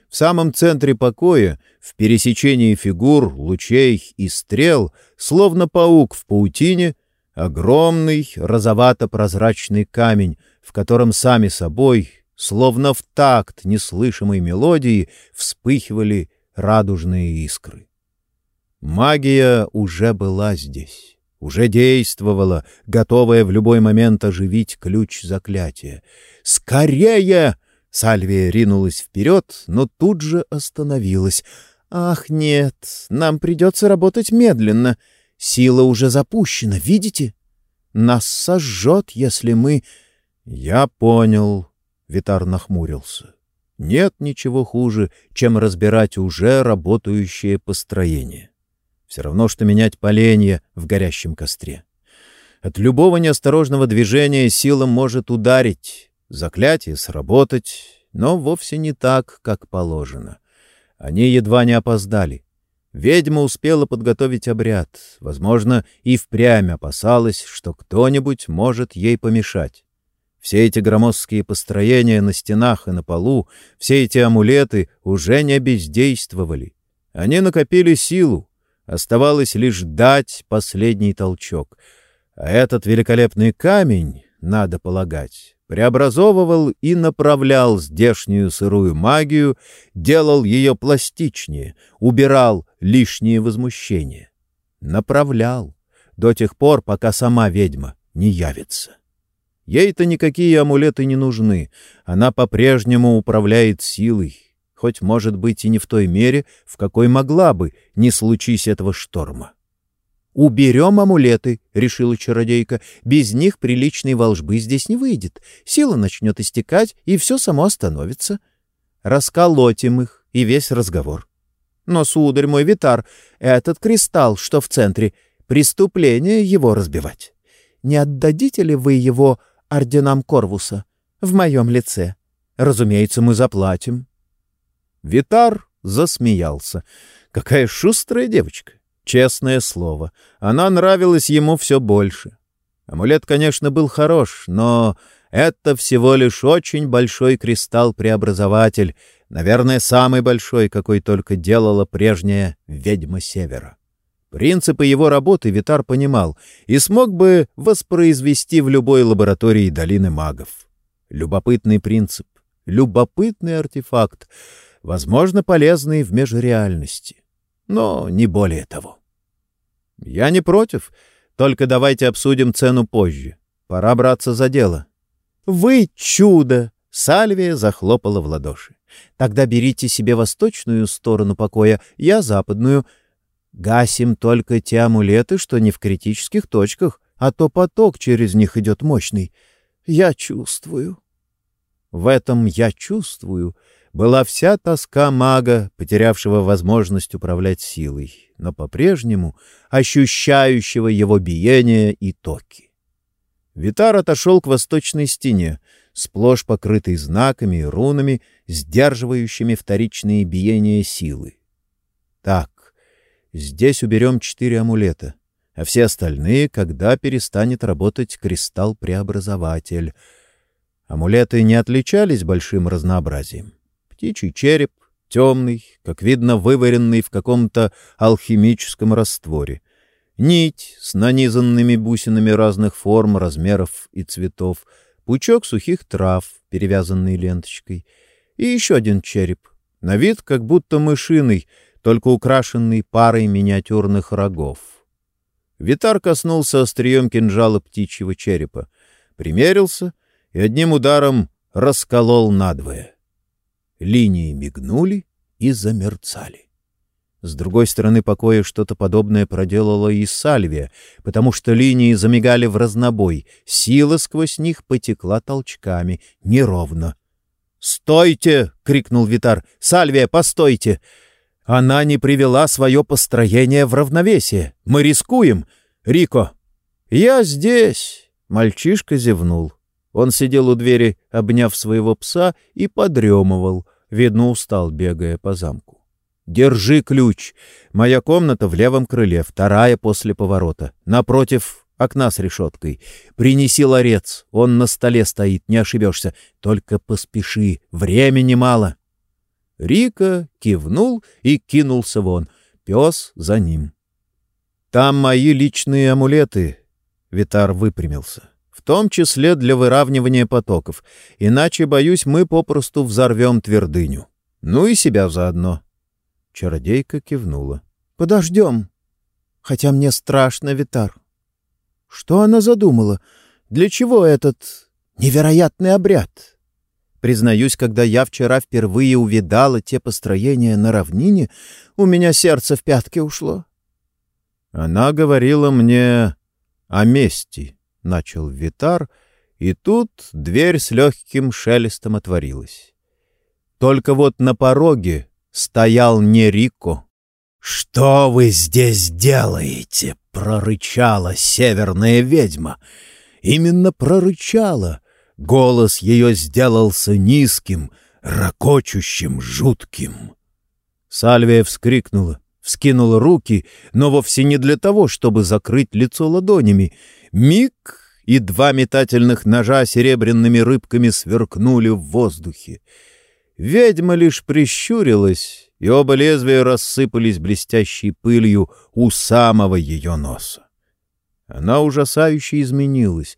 В самом центре покоя, в пересечении фигур, лучей и стрел, словно паук в паутине — Огромный розовато-прозрачный камень, в котором сами собой, словно в такт неслышимой мелодии, вспыхивали радужные искры. Магия уже была здесь, уже действовала, готовая в любой момент оживить ключ заклятия. «Скорее!» — Сальвия ринулась вперед, но тут же остановилась. «Ах, нет, нам придется работать медленно. Сила уже запущена, видите? Нас сожжет, если мы... Я понял, Витар нахмурился. Нет ничего хуже, чем разбирать уже работающее построение. Все равно, что менять поленья в горящем костре. От любого неосторожного движения сила может ударить, заклятие сработать, но вовсе не так, как положено. Они едва не опоздали. Ведьма успела подготовить обряд, возможно, и впрямь опасалась, что кто-нибудь может ей помешать. Все эти громоздкие построения на стенах и на полу, все эти амулеты уже не бездействовали. Они накопили силу, оставалось лишь дать последний толчок. А этот великолепный камень, надо полагать, преобразовывал и направлял здешнюю сырую магию, делал ее пластичнее, убирал лишнее возмущение. Направлял до тех пор, пока сама ведьма не явится. Ей-то никакие амулеты не нужны, она по-прежнему управляет силой, хоть, может быть, и не в той мере, в какой могла бы, не случись этого шторма. «Уберем амулеты», — решила чародейка. «Без них приличной волжбы здесь не выйдет. Сила начнет истекать, и все само остановится. Расколотим их, и весь разговор. Но, сударь мой Витар, этот кристалл, что в центре, преступление его разбивать. Не отдадите ли вы его орденам Корвуса в моем лице? Разумеется, мы заплатим». Витар засмеялся. «Какая шустрая девочка! Честное слово, она нравилась ему все больше. Амулет, конечно, был хорош, но это всего лишь очень большой кристалл-преобразователь, наверное, самый большой, какой только делала прежняя ведьма Севера. Принципы его работы Витар понимал и смог бы воспроизвести в любой лаборатории долины магов. Любопытный принцип, любопытный артефакт, возможно, полезный в межреальности но не более того. Я не против, только давайте обсудим цену позже. Пора браться за дело. Вы чудо! Сальвия захлопала в ладоши. Тогда берите себе восточную сторону покоя, я западную. Гасим только те амулеты, что не в критических точках, а то поток через них идет мощный. Я чувствую. В этом «я чувствую» была вся тоска мага, потерявшего возможность управлять силой, но по-прежнему ощущающего его биение и токи. Витар отошел к восточной стене, сплошь покрытой знаками и рунами, сдерживающими вторичные биения силы. Так, здесь уберем четыре амулета, а все остальные, когда перестанет работать кристалл-преобразователь. Амулеты не отличались большим разнообразием. Птичий череп, темный, как видно, вываренный в каком-то алхимическом растворе. Нить с нанизанными бусинами разных форм, размеров и цветов. Пучок сухих трав, перевязанный ленточкой. И еще один череп. На вид как будто мышиный, только украшенный парой миниатюрных рогов. Витар коснулся острием кинжала птичьего черепа, примерился и одним ударом расколол надвое. Линии мигнули и замерцали. С другой стороны покоя что-то подобное проделала и Сальвия, потому что линии замигали в разнобой, сила сквозь них потекла толчками, неровно. «Стойте!» — крикнул Витар. «Сальвия, постойте!» «Она не привела свое построение в равновесие. Мы рискуем. Рико!» «Я здесь!» — мальчишка зевнул. Он сидел у двери, обняв своего пса, и подремывал. Видно, устал, бегая по замку. «Держи ключ. Моя комната в левом крыле, вторая после поворота. Напротив окна с решеткой. Принеси ларец, он на столе стоит, не ошибешься. Только поспеши, времени мало». Рика кивнул и кинулся вон. Пес за ним. «Там мои личные амулеты». Витар выпрямился том числе для выравнивания потоков, иначе, боюсь, мы попросту взорвем твердыню. Ну и себя заодно. Чародейка кивнула. — Подождем. Хотя мне страшно, Витар. Что она задумала? Для чего этот невероятный обряд? Признаюсь, когда я вчера впервые увидала те построения на равнине, у меня сердце в пятки ушло. Она говорила мне о мести начал Витар, и тут дверь с легким шелестом отворилась. Только вот на пороге стоял не Рико. «Что вы здесь делаете?» — прорычала северная ведьма. Именно прорычала. Голос ее сделался низким, ракочущим, жутким. Сальвия вскрикнула, вскинула руки, но вовсе не для того, чтобы закрыть лицо ладонями. Миг, и два метательных ножа серебряными рыбками сверкнули в воздухе. Ведьма лишь прищурилась, и оба лезвия рассыпались блестящей пылью у самого ее носа. Она ужасающе изменилась,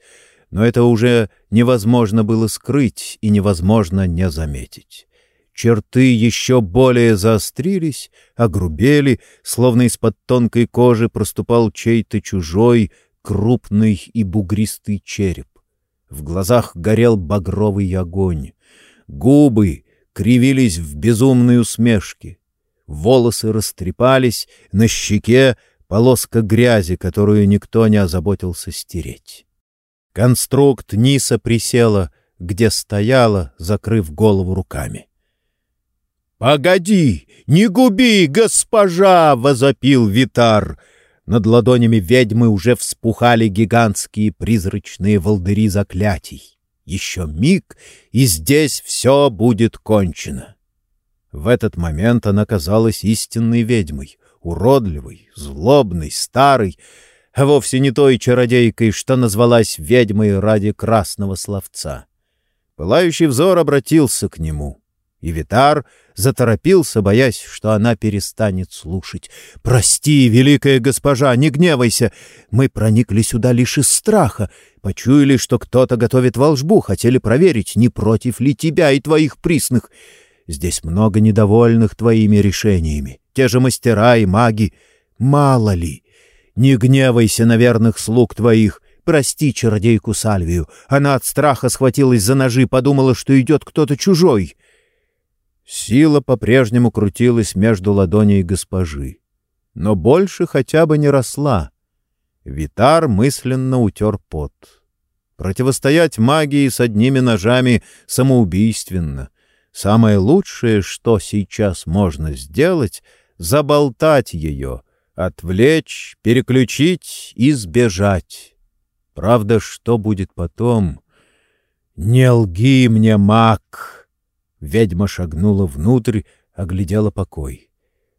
но это уже невозможно было скрыть и невозможно не заметить. Черты еще более заострились, огрубели, словно из-под тонкой кожи проступал чей-то чужой, крупный и бугристый череп. В глазах горел багровый огонь. Губы кривились в безумной усмешке. Волосы растрепались, на щеке полоска грязи, которую никто не озаботился стереть. Конструкт Ниса присела, где стояла, закрыв голову руками. «Погоди! Не губи, госпожа!» — возопил Витар. Над ладонями ведьмы уже вспухали гигантские призрачные волдыри заклятий. Еще миг, и здесь все будет кончено. В этот момент она казалась истинной ведьмой, уродливой, злобной, старой, а вовсе не той чародейкой, что назвалась ведьмой ради красного словца. Пылающий взор обратился к нему, и Витар заторопился, боясь, что она перестанет слушать. «Прости, великая госпожа, не гневайся! Мы проникли сюда лишь из страха, почуяли, что кто-то готовит волжбу, хотели проверить, не против ли тебя и твоих присных. Здесь много недовольных твоими решениями, те же мастера и маги. Мало ли! Не гневайся на верных слуг твоих!» Прости чародейку Сальвию. Она от страха схватилась за ножи, подумала, что идет кто-то чужой. Сила по-прежнему крутилась между ладоней госпожи, но больше хотя бы не росла. Витар мысленно утер пот. Противостоять магии с одними ножами самоубийственно. самое лучшее, что сейчас можно сделать — заболтать ее, отвлечь, переключить и сбежать. Правда, что будет потом? «Не лги мне, маг!» Ведьма шагнула внутрь, оглядела покой.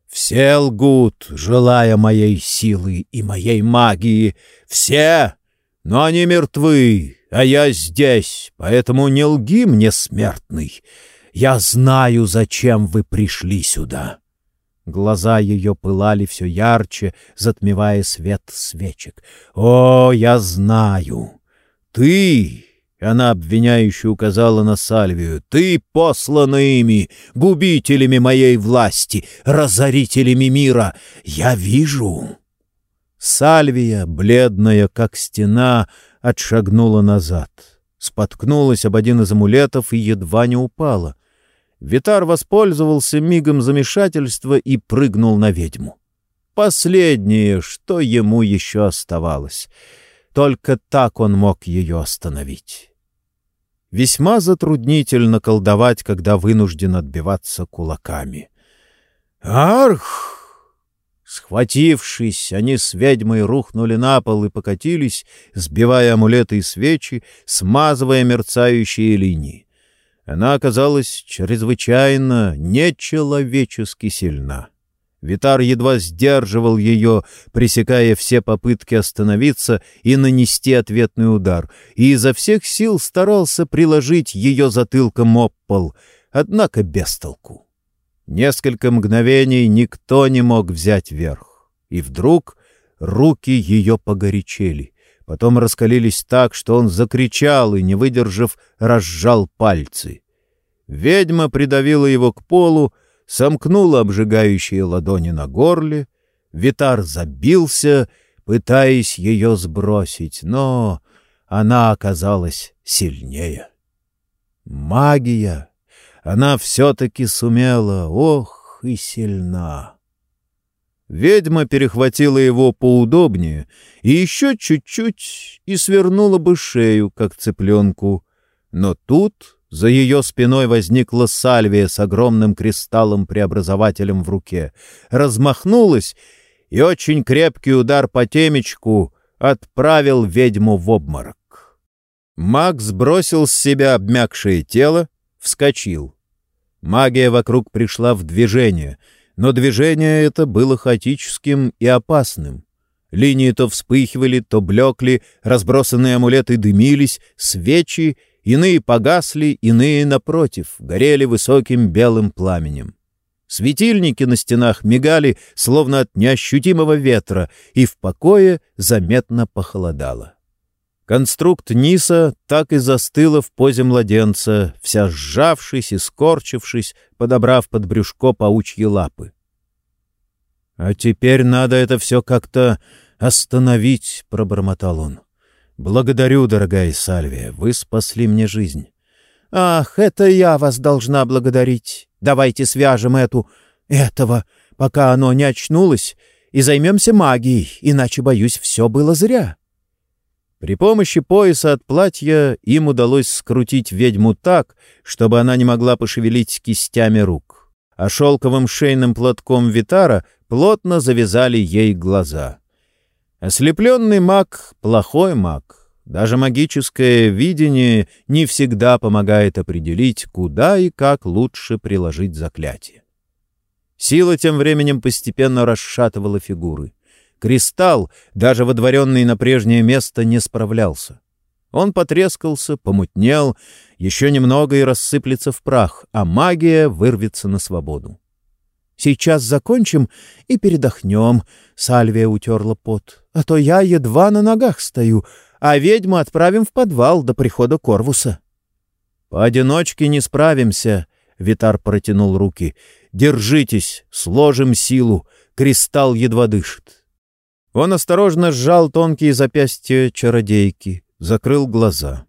«Все лгут, желая моей силы и моей магии. Все! Но они мертвы, а я здесь, поэтому не лги мне, смертный. Я знаю, зачем вы пришли сюда». Глаза ее пылали все ярче, затмевая свет свечек. «О, я знаю! Ты она обвиняюще указала на Сальвию. «Ты послана ими, губителями моей власти, разорителями мира. Я вижу!» Сальвия, бледная, как стена, отшагнула назад. Споткнулась об один из амулетов и едва не упала. Витар воспользовался мигом замешательства и прыгнул на ведьму. Последнее, что ему еще оставалось. Только так он мог ее остановить. Весьма затруднительно колдовать, когда вынужден отбиваться кулаками. «Арх!» Схватившись, они с ведьмой рухнули на пол и покатились, сбивая амулеты и свечи, смазывая мерцающие линии. Она оказалась чрезвычайно нечеловечески сильна. Витар едва сдерживал ее, пресекая все попытки остановиться и нанести ответный удар, и изо всех сил старался приложить ее затылком об пол, однако без толку. Несколько мгновений никто не мог взять верх, и вдруг руки ее погорячели, потом раскалились так, что он закричал и, не выдержав, разжал пальцы. Ведьма придавила его к полу, сомкнула обжигающие ладони на горле, Витар забился, пытаясь ее сбросить, но она оказалась сильнее. Магия! Она все-таки сумела, ох, и сильна! Ведьма перехватила его поудобнее и еще чуть-чуть и свернула бы шею, как цыпленку. Но тут за ее спиной возникла сальвия с огромным кристаллом-преобразователем в руке. Размахнулась, и очень крепкий удар по темечку отправил ведьму в обморок. Макс бросил с себя обмякшее тело, вскочил. Магия вокруг пришла в движение, но движение это было хаотическим и опасным. Линии то вспыхивали, то блекли, разбросанные амулеты дымились, свечи — Иные погасли, иные, напротив, горели высоким белым пламенем. Светильники на стенах мигали, словно от неощутимого ветра, и в покое заметно похолодало. Конструкт Ниса так и застыла в позе младенца, вся сжавшись и скорчившись, подобрав под брюшко паучьи лапы. «А теперь надо это все как-то остановить», — пробормотал он. «Благодарю, дорогая Сальвия, вы спасли мне жизнь». «Ах, это я вас должна благодарить. Давайте свяжем эту... этого, пока оно не очнулось, и займемся магией, иначе, боюсь, все было зря». При помощи пояса от платья им удалось скрутить ведьму так, чтобы она не могла пошевелить кистями рук, а шелковым шейным платком Витара плотно завязали ей глаза. Ослепленный маг — плохой маг. Даже магическое видение не всегда помогает определить, куда и как лучше приложить заклятие. Сила тем временем постепенно расшатывала фигуры. Кристалл, даже водворенный на прежнее место, не справлялся. Он потрескался, помутнел, еще немного и рассыплется в прах, а магия вырвется на свободу. Сейчас закончим и передохнем. Сальвия утерла пот. А то я едва на ногах стою, а ведьму отправим в подвал до прихода Корвуса. Поодиночке не справимся, Витар протянул руки. Держитесь, сложим силу. Кристалл едва дышит. Он осторожно сжал тонкие запястья чародейки, закрыл глаза.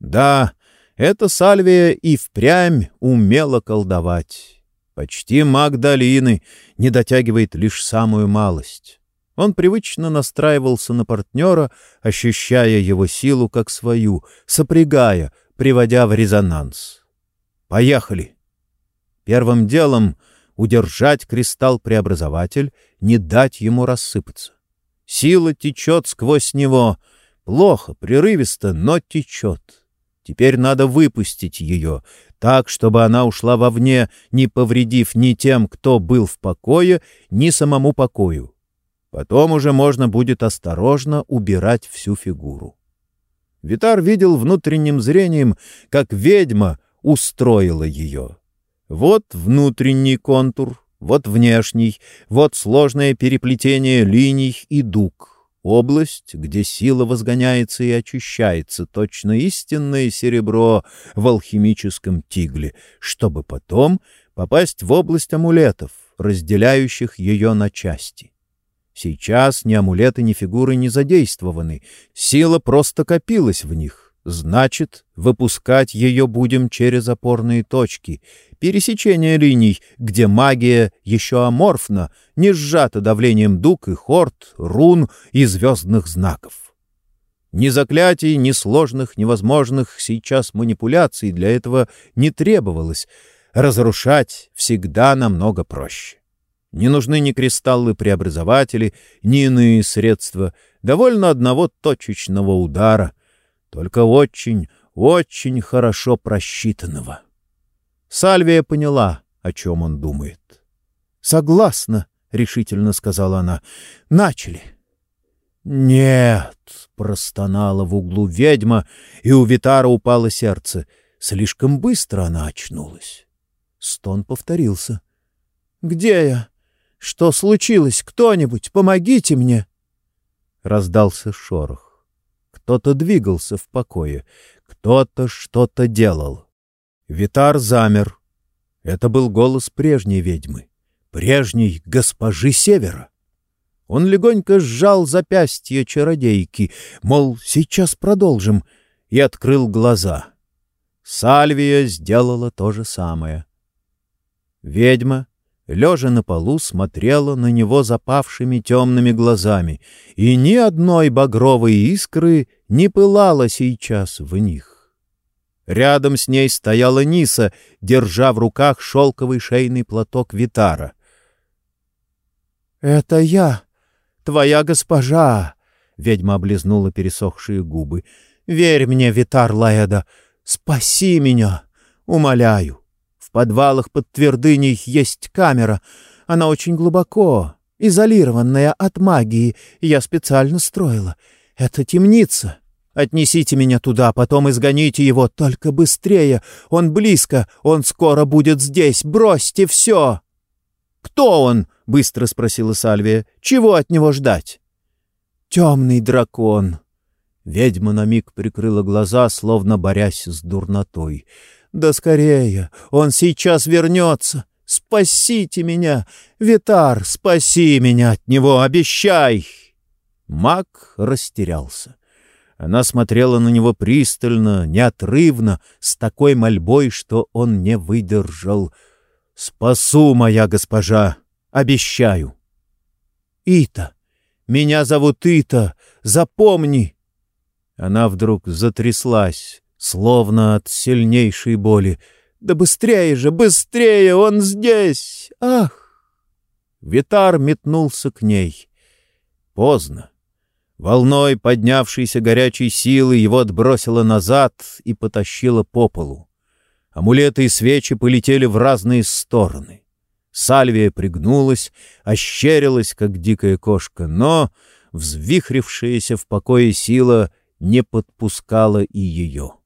Да, эта Сальвия и впрямь умела колдовать. Почти маг долины, не дотягивает лишь самую малость. Он привычно настраивался на партнера, ощущая его силу как свою, сопрягая, приводя в резонанс. «Поехали!» Первым делом удержать кристалл-преобразователь, не дать ему рассыпаться. Сила течет сквозь него. Плохо, прерывисто, но течет. Теперь надо выпустить ее, так, чтобы она ушла вовне, не повредив ни тем, кто был в покое, ни самому покою. Потом уже можно будет осторожно убирать всю фигуру. Витар видел внутренним зрением, как ведьма устроила ее. Вот внутренний контур, вот внешний, вот сложное переплетение линий и дуг, область, где сила возгоняется и очищается, точно истинное серебро в алхимическом тигле, чтобы потом попасть в область амулетов, разделяющих ее на части. Сейчас ни амулеты, ни фигуры не задействованы, сила просто копилась в них. Значит, выпускать ее будем через опорные точки, пересечение линий, где магия еще аморфна, не сжата давлением дуг и хорд, рун и звездных знаков. Ни заклятий, ни сложных, невозможных сейчас манипуляций для этого не требовалось. Разрушать всегда намного проще. Не нужны ни кристаллы-преобразователи, ни иные средства. Довольно одного точечного удара, только очень, очень хорошо просчитанного. Сальвия поняла, о чем он думает. «Согласна», — решительно сказала она. «Начали». «Нет», — простонала в углу ведьма, и у Витара упало сердце. Слишком быстро она очнулась. Стон повторился. «Где я? Что случилось? Кто-нибудь, помогите мне!» Раздался шорох. Кто-то двигался в покое, кто-то что-то делал. Витар замер. Это был голос прежней ведьмы, прежней госпожи Севера. Он легонько сжал запястье чародейки, мол, сейчас продолжим, и открыл глаза. Сальвия сделала то же самое. Ведьма лежа на полу, смотрела на него запавшими темными глазами, и ни одной багровой искры не пылало сейчас в них. Рядом с ней стояла Ниса, держа в руках шелковый шейный платок Витара. «Это я, твоя госпожа!» — ведьма облизнула пересохшие губы. «Верь мне, Витар Лаэда, спаси меня, умоляю!» В подвалах под твердыней есть камера. Она очень глубоко, изолированная от магии. Я специально строила. Это темница. Отнесите меня туда, потом изгоните его, только быстрее. Он близко, он скоро будет здесь. Бросьте все!» «Кто он?» — быстро спросила Сальвия. «Чего от него ждать?» «Темный дракон». Ведьма на миг прикрыла глаза, словно борясь с дурнотой. Да скорее, он сейчас вернется. Спасите меня! Витар, спаси меня от него, обещай!» Маг растерялся. Она смотрела на него пристально, неотрывно, с такой мольбой, что он не выдержал. «Спасу, моя госпожа! Обещаю!» «Ита! Меня зовут Ита! Запомни!» Она вдруг затряслась, словно от сильнейшей боли. «Да быстрее же, быстрее! Он здесь! Ах!» Витар метнулся к ней. Поздно. Волной поднявшейся горячей силы его отбросило назад и потащило по полу. Амулеты и свечи полетели в разные стороны. Сальвия пригнулась, ощерилась, как дикая кошка, но взвихрившаяся в покое сила не подпускала и ее.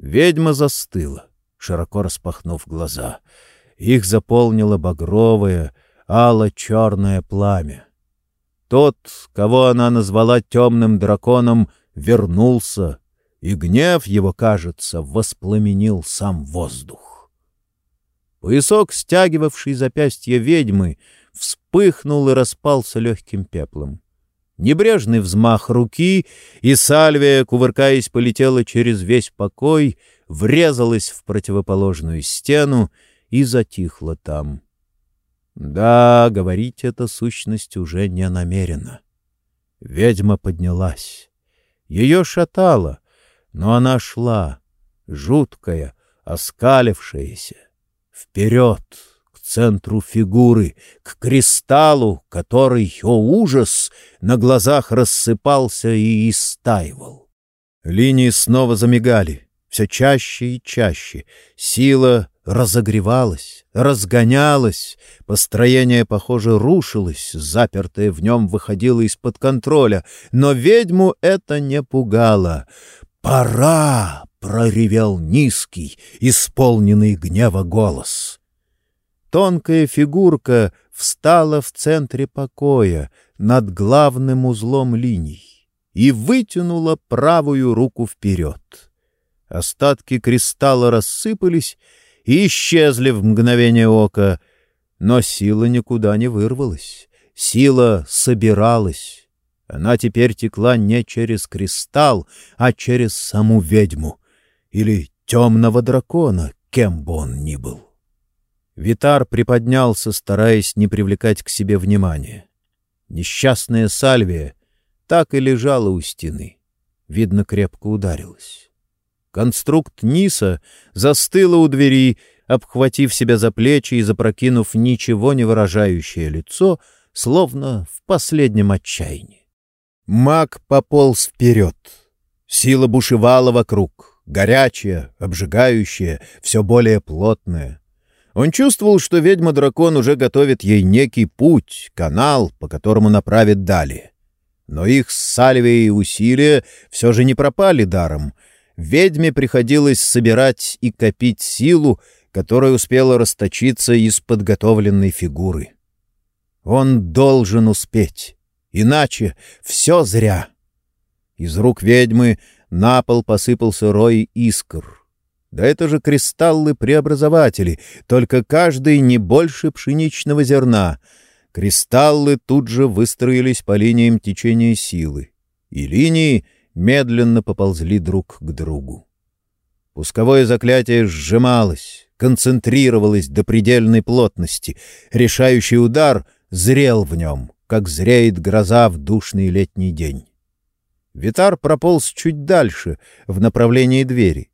Ведьма застыла, широко распахнув глаза. Их заполнило багровое, ало-черное пламя. Тот, кого она назвала темным драконом, вернулся, и гнев его, кажется, воспламенил сам воздух. Поясок, стягивавший запястье ведьмы, вспыхнул и распался легким пеплом. Небрежный взмах руки, и Сальвия, кувыркаясь, полетела через весь покой, врезалась в противоположную стену и затихла там. Да, говорить эта сущность уже не намерена. Ведьма поднялась. Ее шатало, но она шла, жуткая, оскалившаяся. Вперед! Центру фигуры, к кристаллу, который, о ужас, на глазах рассыпался и истаивал. Линии снова замигали, все чаще и чаще. Сила разогревалась, разгонялась, построение, похоже, рушилось, запертое в нем выходило из-под контроля, но ведьму это не пугало. «Пора!» — проревел низкий, исполненный гнева голос. Тонкая фигурка встала в центре покоя, над главным узлом линий, и вытянула правую руку вперед. Остатки кристалла рассыпались и исчезли в мгновение ока, но сила никуда не вырвалась. Сила собиралась. Она теперь текла не через кристалл, а через саму ведьму или темного дракона, кем бы он ни был. Витар приподнялся, стараясь не привлекать к себе внимания. Несчастная Сальвия так и лежала у стены. Видно, крепко ударилась. Конструкт Ниса застыла у двери, обхватив себя за плечи и запрокинув ничего не выражающее лицо, словно в последнем отчаянии. Маг пополз вперед. Сила бушевала вокруг, горячая, обжигающая, все более плотная. Он чувствовал, что ведьма-дракон уже готовит ей некий путь, канал, по которому направит далее. Но их с Сальвией усилия все же не пропали даром — ведьме приходилось собирать и копить силу, которая успела расточиться из подготовленной фигуры. Он должен успеть, иначе все зря. Из рук ведьмы на пол посыпался рой искр. Да это же кристаллы-преобразователи, только каждый не больше пшеничного зерна. Кристаллы тут же выстроились по линиям течения силы, и линии — медленно поползли друг к другу. Пусковое заклятие сжималось, концентрировалось до предельной плотности. Решающий удар зрел в нем, как зреет гроза в душный летний день. Витар прополз чуть дальше, в направлении двери.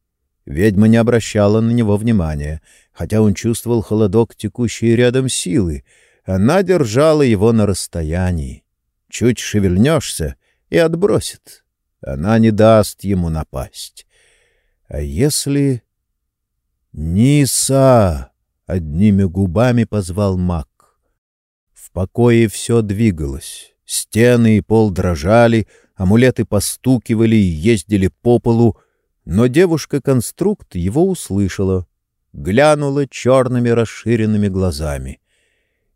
Ведьма не обращала на него внимания, хотя он чувствовал холодок текущей рядом силы. Она держала его на расстоянии. Чуть шевельнешься — и отбросит. Она не даст ему напасть. А если... «Ниса!» — одними губами позвал маг. В покое все двигалось. Стены и пол дрожали, амулеты постукивали и ездили по полу, но девушка-конструкт его услышала, глянула черными расширенными глазами.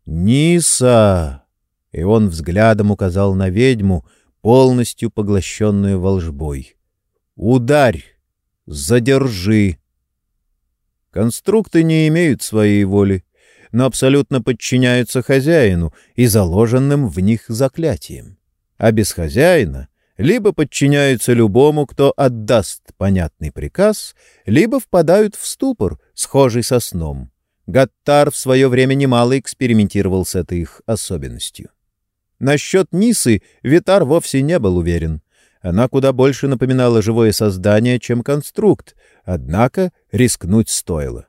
«Ниса!» — и он взглядом указал на ведьму — полностью поглощенную волжбой. «Ударь! Задержи!» Конструкты не имеют своей воли, но абсолютно подчиняются хозяину и заложенным в них заклятиям. А без хозяина либо подчиняются любому, кто отдаст понятный приказ, либо впадают в ступор, схожий со сном. Гаттар в свое время немало экспериментировал с этой их особенностью. Насчет Нисы Витар вовсе не был уверен. Она куда больше напоминала живое создание, чем конструкт, однако рискнуть стоило.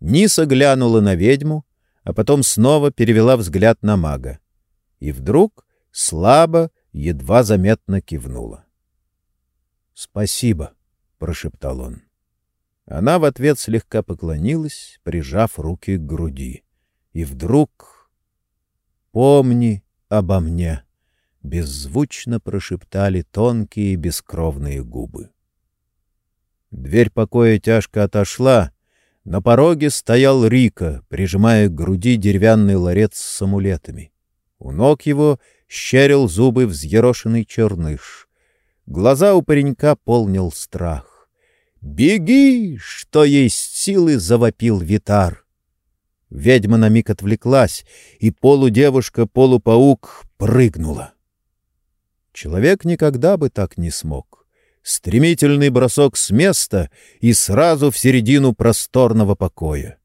Ниса глянула на ведьму, а потом снова перевела взгляд на мага. И вдруг слабо, едва заметно кивнула. «Спасибо», — прошептал он. Она в ответ слегка поклонилась, прижав руки к груди. И вдруг... «Помни, обо мне!» — беззвучно прошептали тонкие бескровные губы. Дверь покоя тяжко отошла. На пороге стоял Рика, прижимая к груди деревянный ларец с амулетами. У ног его щерил зубы взъерошенный черныш. Глаза у паренька полнил страх. «Беги!» — что есть силы, завопил Витар. Ведьма на миг отвлеклась, и полудевушка-полупаук прыгнула. Человек никогда бы так не смог. Стремительный бросок с места и сразу в середину просторного покоя.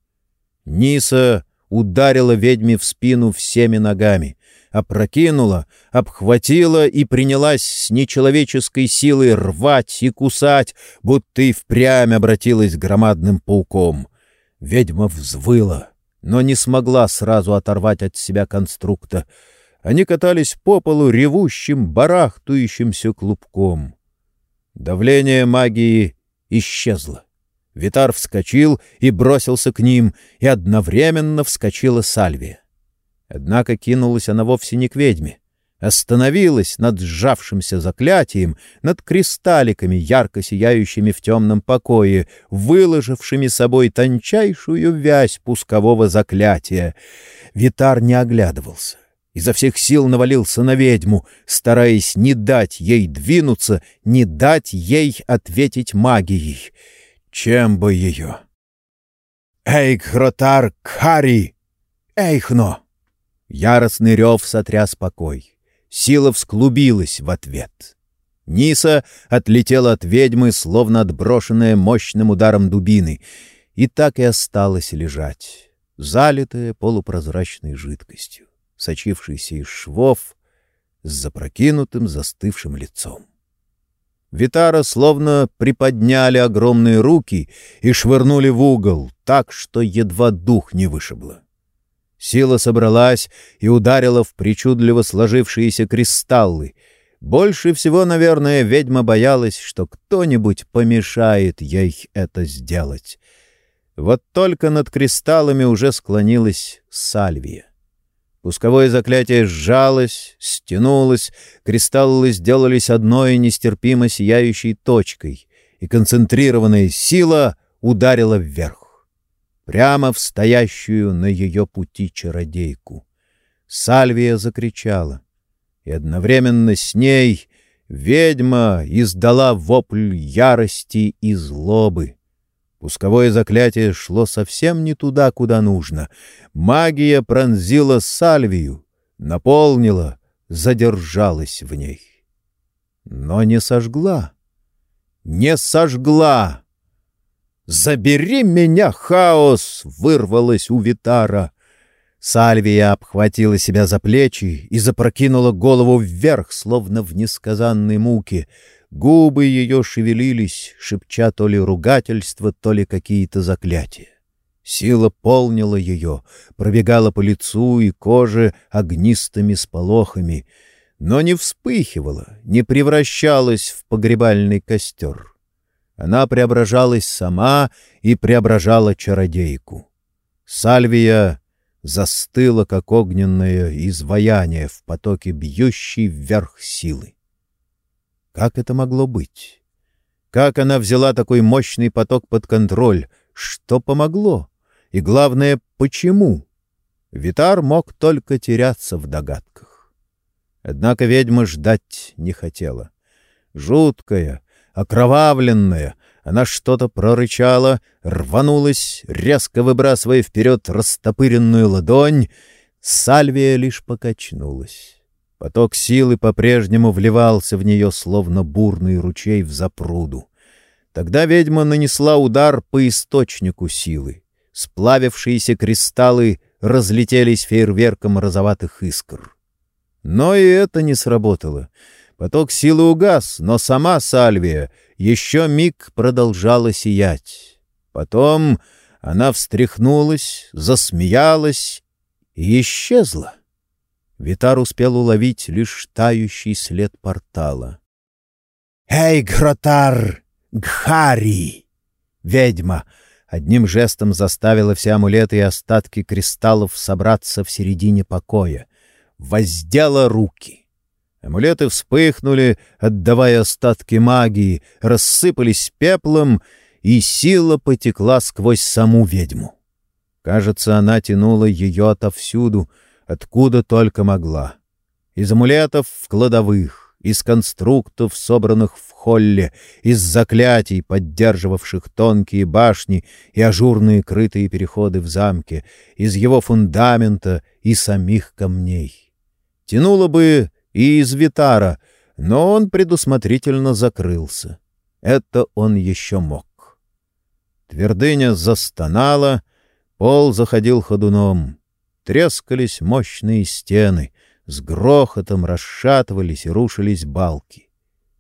Ниса ударила ведьме в спину всеми ногами, опрокинула, обхватила и принялась с нечеловеческой силой рвать и кусать, будто и впрямь обратилась громадным пауком — Ведьма взвыла, но не смогла сразу оторвать от себя конструкта. Они катались по полу ревущим, барахтующимся клубком. Давление магии исчезло. Витар вскочил и бросился к ним, и одновременно вскочила Сальвия. Однако кинулась она вовсе не к ведьме. Остановилась над сжавшимся заклятием, над кристалликами, ярко сияющими в темном покое, выложившими собой тончайшую вязь пускового заклятия. Витар не оглядывался. Изо всех сил навалился на ведьму, стараясь не дать ей двинуться, не дать ей ответить магией. Чем бы ее? «Эйкхротар Кхари! Эйхно!» Яростный рев сотряс покой. Сила всклубилась в ответ. Ниса отлетела от ведьмы, словно отброшенная мощным ударом дубины, и так и осталась лежать, залитая полупрозрачной жидкостью, сочившейся из швов, с запрокинутым застывшим лицом. Витара словно приподняли огромные руки и швырнули в угол, так что едва дух не вышибло. Сила собралась и ударила в причудливо сложившиеся кристаллы. Больше всего, наверное, ведьма боялась, что кто-нибудь помешает ей это сделать. Вот только над кристаллами уже склонилась Сальвия. Пусковое заклятие сжалось, стянулось, кристаллы сделались одной нестерпимо сияющей точкой, и концентрированная сила ударила вверх прямо в стоящую на ее пути чародейку. Сальвия закричала, и одновременно с ней ведьма издала вопль ярости и злобы. Пусковое заклятие шло совсем не туда, куда нужно. Магия пронзила Сальвию, наполнила, задержалась в ней. Но не сожгла. Не сожгла! «Забери меня, хаос!» — вырвалось у Витара. Сальвия обхватила себя за плечи и запрокинула голову вверх, словно в несказанной муке. Губы ее шевелились, шепча то ли ругательство, то ли какие-то заклятия. Сила полнила ее, пробегала по лицу и коже огнистыми сполохами, но не вспыхивала, не превращалась в погребальный костер. Она преображалась сама и преображала чародейку. Сальвия застыла, как огненное изваяние в потоке бьющей вверх силы. Как это могло быть? Как она взяла такой мощный поток под контроль? Что помогло? И главное, почему? Витар мог только теряться в догадках. Однако ведьма ждать не хотела. Жуткая, окровавленная. Она что-то прорычала, рванулась, резко выбрасывая вперед растопыренную ладонь. Сальвия лишь покачнулась. Поток силы по-прежнему вливался в нее, словно бурный ручей в запруду. Тогда ведьма нанесла удар по источнику силы. Сплавившиеся кристаллы разлетелись фейерверком розоватых искр. Но и это не сработало. Поток силы угас, но сама Сальвия еще миг продолжала сиять. Потом она встряхнулась, засмеялась и исчезла. Витар успел уловить лишь тающий след портала. «Эй, Гротар! Гхари!» Ведьма одним жестом заставила все амулеты и остатки кристаллов собраться в середине покоя. Воздела руки — Амулеты вспыхнули, отдавая остатки магии, рассыпались пеплом, и сила потекла сквозь саму ведьму. Кажется, она тянула ее отовсюду, откуда только могла. Из амулетов в кладовых, из конструктов, собранных в холле, из заклятий, поддерживавших тонкие башни и ажурные крытые переходы в замке, из его фундамента и самих камней. Тянула бы и из Витара, но он предусмотрительно закрылся. Это он еще мог. Твердыня застонала, пол заходил ходуном. Трескались мощные стены, с грохотом расшатывались и рушились балки.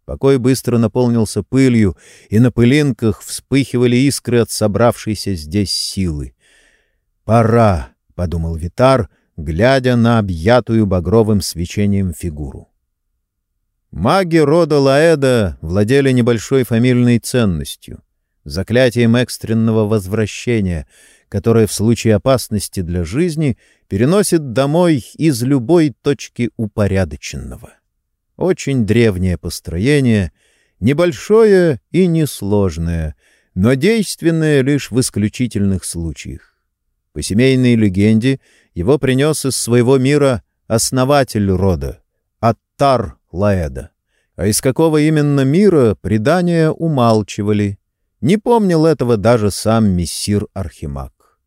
Покой быстро наполнился пылью, и на пылинках вспыхивали искры от собравшейся здесь силы. «Пора», — подумал Витар, глядя на объятую багровым свечением фигуру. Маги рода Лаэда владели небольшой фамильной ценностью — заклятием экстренного возвращения, которое в случае опасности для жизни переносит домой из любой точки упорядоченного. Очень древнее построение, небольшое и несложное, но действенное лишь в исключительных случаях. По семейной легенде его принес из своего мира основатель рода, Аттар Лаэда. А из какого именно мира предания умалчивали. Не помнил этого даже сам мессир Архимаг.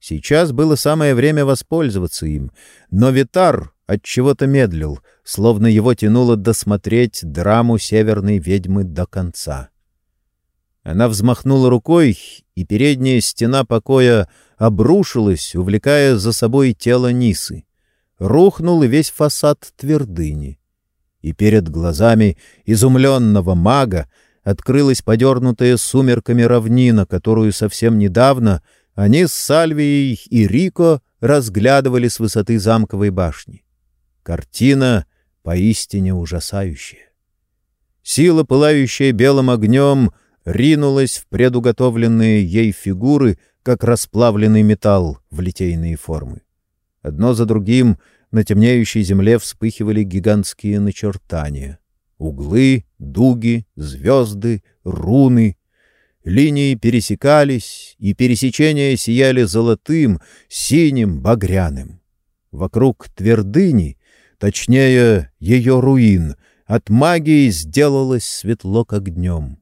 Сейчас было самое время воспользоваться им, но Витар от чего-то медлил, словно его тянуло досмотреть драму северной ведьмы до конца. Она взмахнула рукой, и передняя стена покоя обрушилась, увлекая за собой тело Нисы. Рухнул и весь фасад твердыни. И перед глазами изумленного мага открылась подернутая сумерками равнина, которую совсем недавно они с Сальвией и Рико разглядывали с высоты замковой башни. Картина поистине ужасающая. Сила, пылающая белым огнем, ринулась в предуготовленные ей фигуры, как расплавленный металл в литейные формы. Одно за другим на темнеющей земле вспыхивали гигантские начертания. Углы, дуги, звезды, руны. Линии пересекались, и пересечения сияли золотым, синим, багряным. Вокруг твердыни Точнее, ее руин от магии сделалось светло, как днем.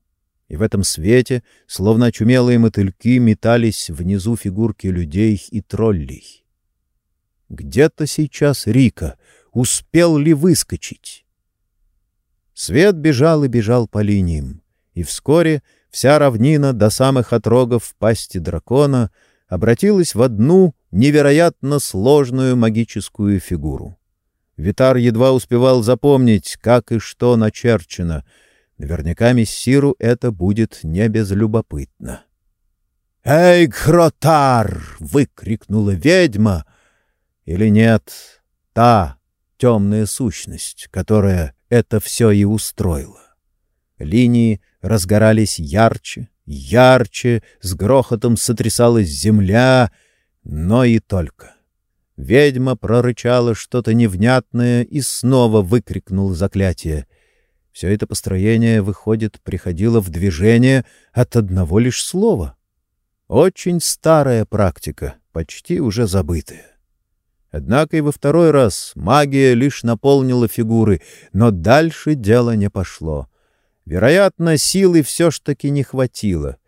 И в этом свете, словно очумелые мотыльки, метались внизу фигурки людей и троллей. Где-то сейчас Рика. Успел ли выскочить? Свет бежал и бежал по линиям, и вскоре вся равнина до самых отрогов пасти дракона обратилась в одну невероятно сложную магическую фигуру. Витар едва успевал запомнить, как и что начерчено. Наверняка мессиру это будет не безлюбопытно. «Эй, Кротар!» — выкрикнула ведьма. Или нет, та темная сущность, которая это все и устроила. Линии разгорались ярче, ярче, с грохотом сотрясалась земля, но и только. Ведьма прорычала что-то невнятное и снова выкрикнула заклятие. Все это построение, выходит, приходило в движение от одного лишь слова. Очень старая практика, почти уже забытая. Однако и во второй раз магия лишь наполнила фигуры, но дальше дело не пошло. Вероятно, силы все ж таки не хватило.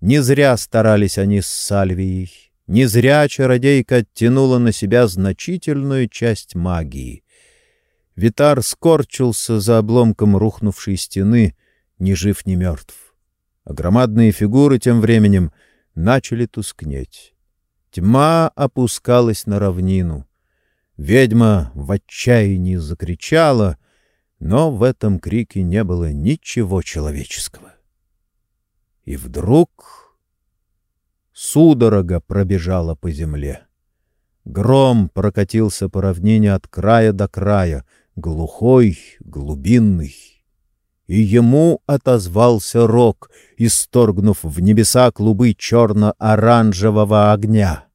Не зря старались они с Сальвией. Не зря чародейка оттянула на себя значительную часть магии. Витар скорчился за обломком рухнувшей стены, ни жив, ни мертв. А громадные фигуры тем временем начали тускнеть. Тьма опускалась на равнину. Ведьма в отчаянии закричала, но в этом крике не было ничего человеческого. И вдруг Судорога пробежала по земле. Гром прокатился по равнине от края до края, глухой, глубинный. И ему отозвался рог, исторгнув в небеса клубы черно-оранжевого огня.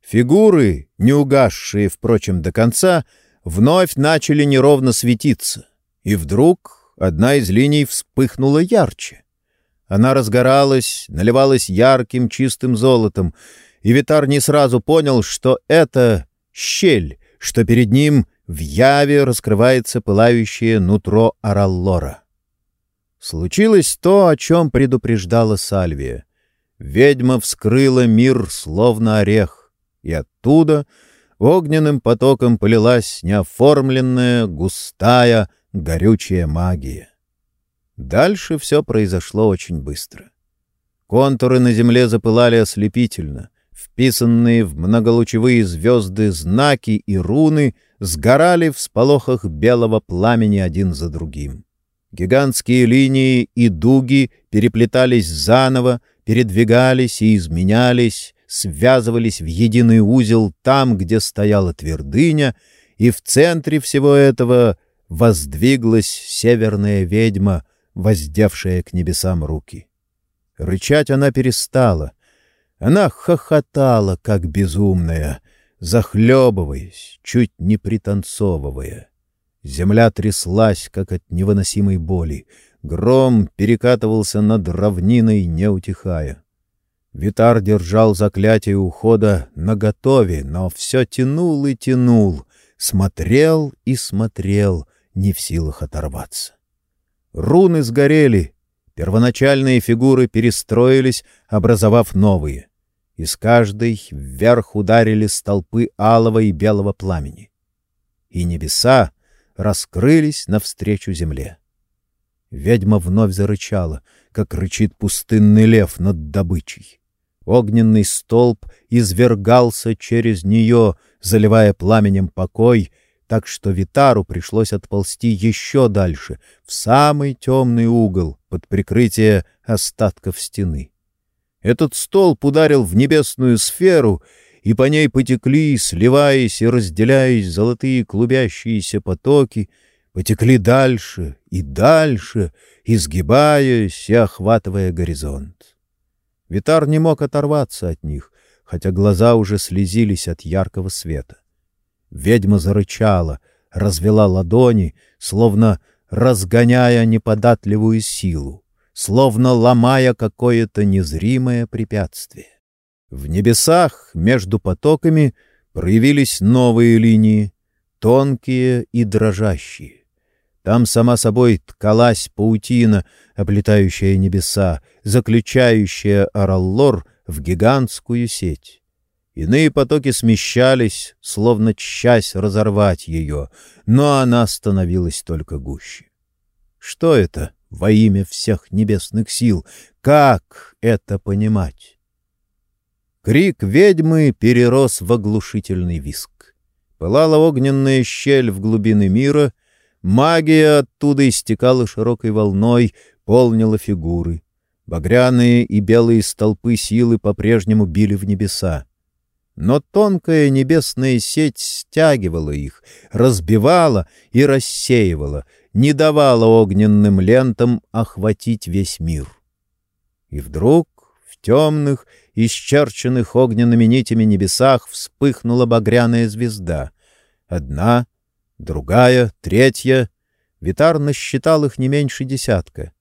Фигуры, не угасшие, впрочем, до конца, вновь начали неровно светиться. И вдруг одна из линий вспыхнула ярче. Она разгоралась, наливалась ярким чистым золотом, и Витар не сразу понял, что это щель, что перед ним в яве раскрывается пылающее нутро Араллора. Случилось то, о чем предупреждала Сальвия. Ведьма вскрыла мир, словно орех, и оттуда огненным потоком полилась неоформленная, густая, горючая магия. Дальше все произошло очень быстро. Контуры на земле запылали ослепительно. Вписанные в многолучевые звезды знаки и руны сгорали в сполохах белого пламени один за другим. Гигантские линии и дуги переплетались заново, передвигались и изменялись, связывались в единый узел там, где стояла твердыня, и в центре всего этого воздвиглась северная ведьма, воздевшая к небесам руки. Рычать она перестала. Она хохотала, как безумная, захлебываясь, чуть не пританцовывая. Земля тряслась, как от невыносимой боли. Гром перекатывался над равниной, не утихая. Витар держал заклятие ухода наготове, но все тянул и тянул, смотрел и смотрел, не в силах оторваться. Руны сгорели, первоначальные фигуры перестроились, образовав новые. Из каждой вверх ударили столпы алого и белого пламени. И небеса, раскрылись навстречу земле. Ведьма вновь зарычала, как рычит пустынный лев над добычей. Огненный столб извергался через нее, заливая пламенем покой, так что Витару пришлось отползти еще дальше, в самый темный угол, под прикрытие остатков стены. Этот столб ударил в небесную сферу — и по ней потекли, сливаясь и разделяясь золотые клубящиеся потоки, потекли дальше и дальше, изгибаясь и охватывая горизонт. Витар не мог оторваться от них, хотя глаза уже слезились от яркого света. Ведьма зарычала, развела ладони, словно разгоняя неподатливую силу, словно ломая какое-то незримое препятствие. В небесах между потоками проявились новые линии, тонкие и дрожащие. Там сама собой ткалась паутина, оплетающая небеса, заключающая Араллор в гигантскую сеть. Иные потоки смещались, словно часть разорвать ее, но она становилась только гуще. Что это во имя всех небесных сил? Как это понимать? Крик ведьмы перерос в оглушительный виск. Пылала огненная щель в глубины мира, магия оттуда истекала широкой волной, полнила фигуры. Багряные и белые столпы силы по-прежнему били в небеса. Но тонкая небесная сеть стягивала их, разбивала и рассеивала, не давала огненным лентам охватить весь мир. И вдруг в темных исчерченных огненными нитями небесах вспыхнула багряная звезда. Одна, другая, третья. Витар насчитал их не меньше десятка.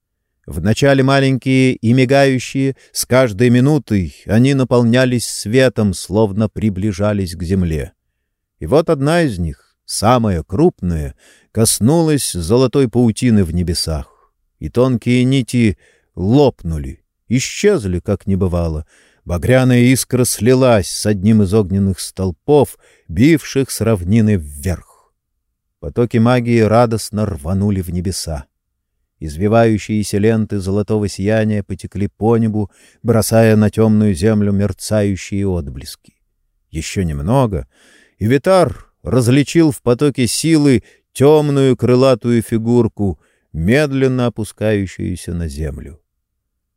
Вначале маленькие и мигающие, с каждой минутой они наполнялись светом, словно приближались к земле. И вот одна из них, самая крупная, коснулась золотой паутины в небесах, и тонкие нити лопнули, исчезли, как не бывало, Багряная искра слилась с одним из огненных столпов, бивших с равнины вверх. Потоки магии радостно рванули в небеса. Извивающиеся ленты золотого сияния потекли по небу, бросая на темную землю мерцающие отблески. Еще немного, и Витар различил в потоке силы темную крылатую фигурку, медленно опускающуюся на землю.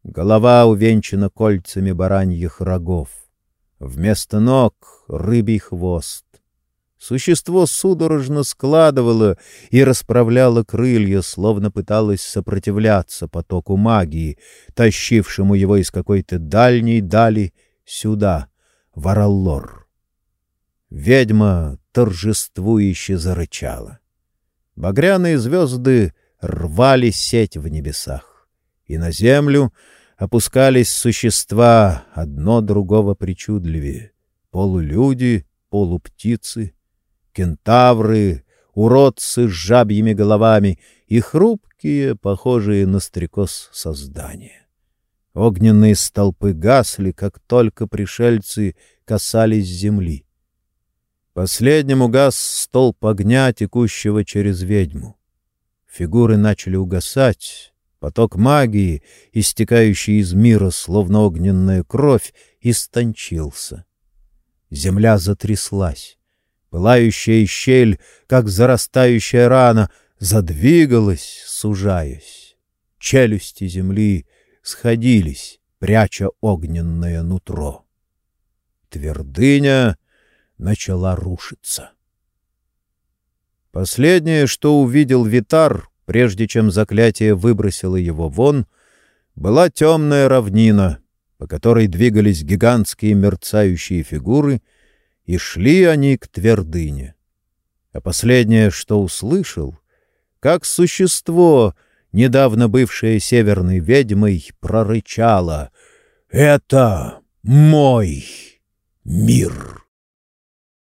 Голова увенчана кольцами бараньих рогов. Вместо ног — рыбий хвост. Существо судорожно складывало и расправляло крылья, словно пыталось сопротивляться потоку магии, тащившему его из какой-то дальней дали сюда, в Араллор. Ведьма торжествующе зарычала. Багряные звезды рвали сеть в небесах, и на землю — опускались существа, одно другого причудливее. Полулюди, полуптицы, кентавры, уродцы с жабьими головами и хрупкие, похожие на стрекоз создания. Огненные столпы гасли, как только пришельцы касались земли. Последним угас столб огня, текущего через ведьму. Фигуры начали угасать, Поток магии, истекающий из мира, словно огненная кровь, истончился. Земля затряслась. Пылающая щель, как зарастающая рана, задвигалась, сужаясь. Челюсти земли сходились, пряча огненное нутро. Твердыня начала рушиться. Последнее, что увидел Витар, прежде чем заклятие выбросило его вон, была темная равнина, по которой двигались гигантские мерцающие фигуры, и шли они к твердыне. А последнее, что услышал, как существо, недавно бывшее северной ведьмой, прорычало «Это мой мир».